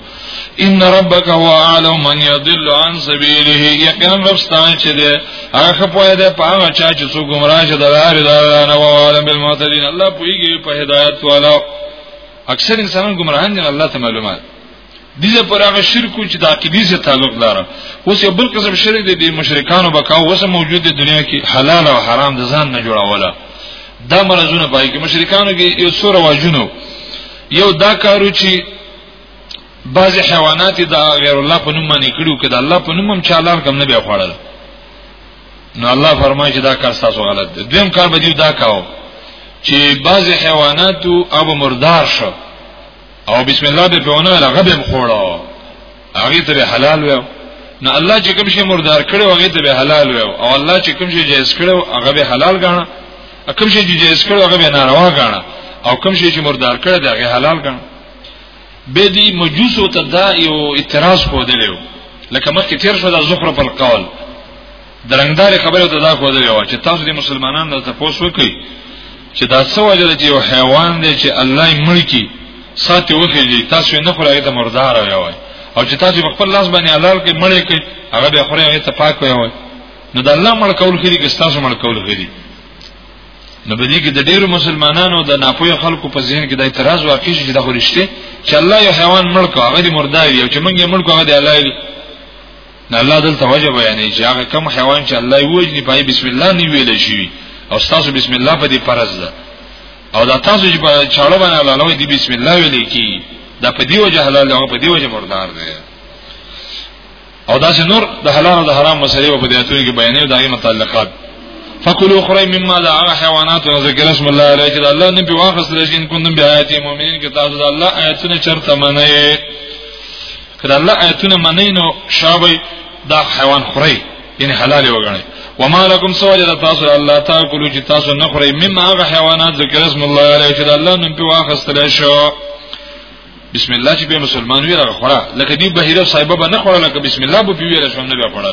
ان ربک هو اعلم من يضل عن سبيله یقینا رب ستان چې دی هغه په دې په هغه چا چې څو گمراه شه دلار دلار نه وعلم بالمعتدين الله پويږي په هدایت والا اکثر انسانان گمراهان دي الله ته معلومات دغه پر هغه شرک چې د عقیدې سره تعلق لري اوس یو بل قسم شرک دی د مشرکانو بکاو اوس موجود دی دنیا کې حلال او حرام د ځان نه جوړاوله دا مرزونه پای کې مشرکانو کې یو سور واجونو یو دا کارو چې بعضی حیوانات د غیر الله په نوم باندې کړو کده الله په نوم هم چالار کم نه بیا خوړل نو الله فرمایي چې دا کار تاسو غلط دی دویم کار به دا کاو چې بعضی حیوانات او مردار شو او بسم الله به په ونه لغه به خوړو هغه ته حلال ویو نو الله چې کوم شی مردار کړو هغه ته به حلال ویو او الله چې کوم شی جائز کړو هغه به حلال غاڼه کوم شی چې جائز کړو هغه به ناروا غاڼه او کوم شی چې مردار کړو دا هغه حلال غاڼه به دي مجوس او تدا یو اعتراض کو دیلو لکه مخکې تیر شو د زخرف القول درنګداري خبره ته دا خو دی و چې تاسو د مسلمانانو ته پوښتنه وکړئ چې دا څه وجه چې یو حیوان دی چې الله یې ملکی ساتي وخیږي تاسو نه خورای ته مردار وي او چې تاسو په خپل لاس باندې حلال کې مړې کې هغه به خورای ته پاک وي نو د الله مړ کول خېری کې تاسو مړ کول خېری نو به دې کې د ډیرو مسلمانانو د ناپوهي خلکو په ذهن کې د اعتراض واقع شي چې دا خو رښتیا چې الله یو حیوان مړ کړ هغه دې مردار وي او چې موږ یې مړ کړو هغه دې الله دی نه الله دلته وجه بیانې چې هغه کم حیوان چې الله یې وجني پای بسم الله نه ویل شي او تاسو بسم الله په دې فرض ده او دا تاسو چې په چاړه باندې الله نو دې بسم الله ویل کی دا په دې وجه حلال او په دې وجه مردار دی او دا چې نور د حلال او د حرام مسلې په دې اتوې کې بیانې او دایي متعلقات فکلوا خری مما لا حیوانات او ذکر اسم الله علیه چې الله نه به واخص لږ ان کوم بیا آیات مؤمنین کې تاسو د الله آیاتونه چرته منئ که د الله آیتونه منئ نو شابه دا حیوان خورئ یعنی حلال وګڼئ وما لكم سوجد تاسو الله تاکلوا چې تاسو نه خورئ مما هغه حیوانات ذکر اسم الله علیه چې د الله نوم په واخستل شو بسم الله چې به مسلمان وي راغ خورا لکه دی بهیره صاحب به نه خورا لکه بسم الله به پیوي رسول نه به خورا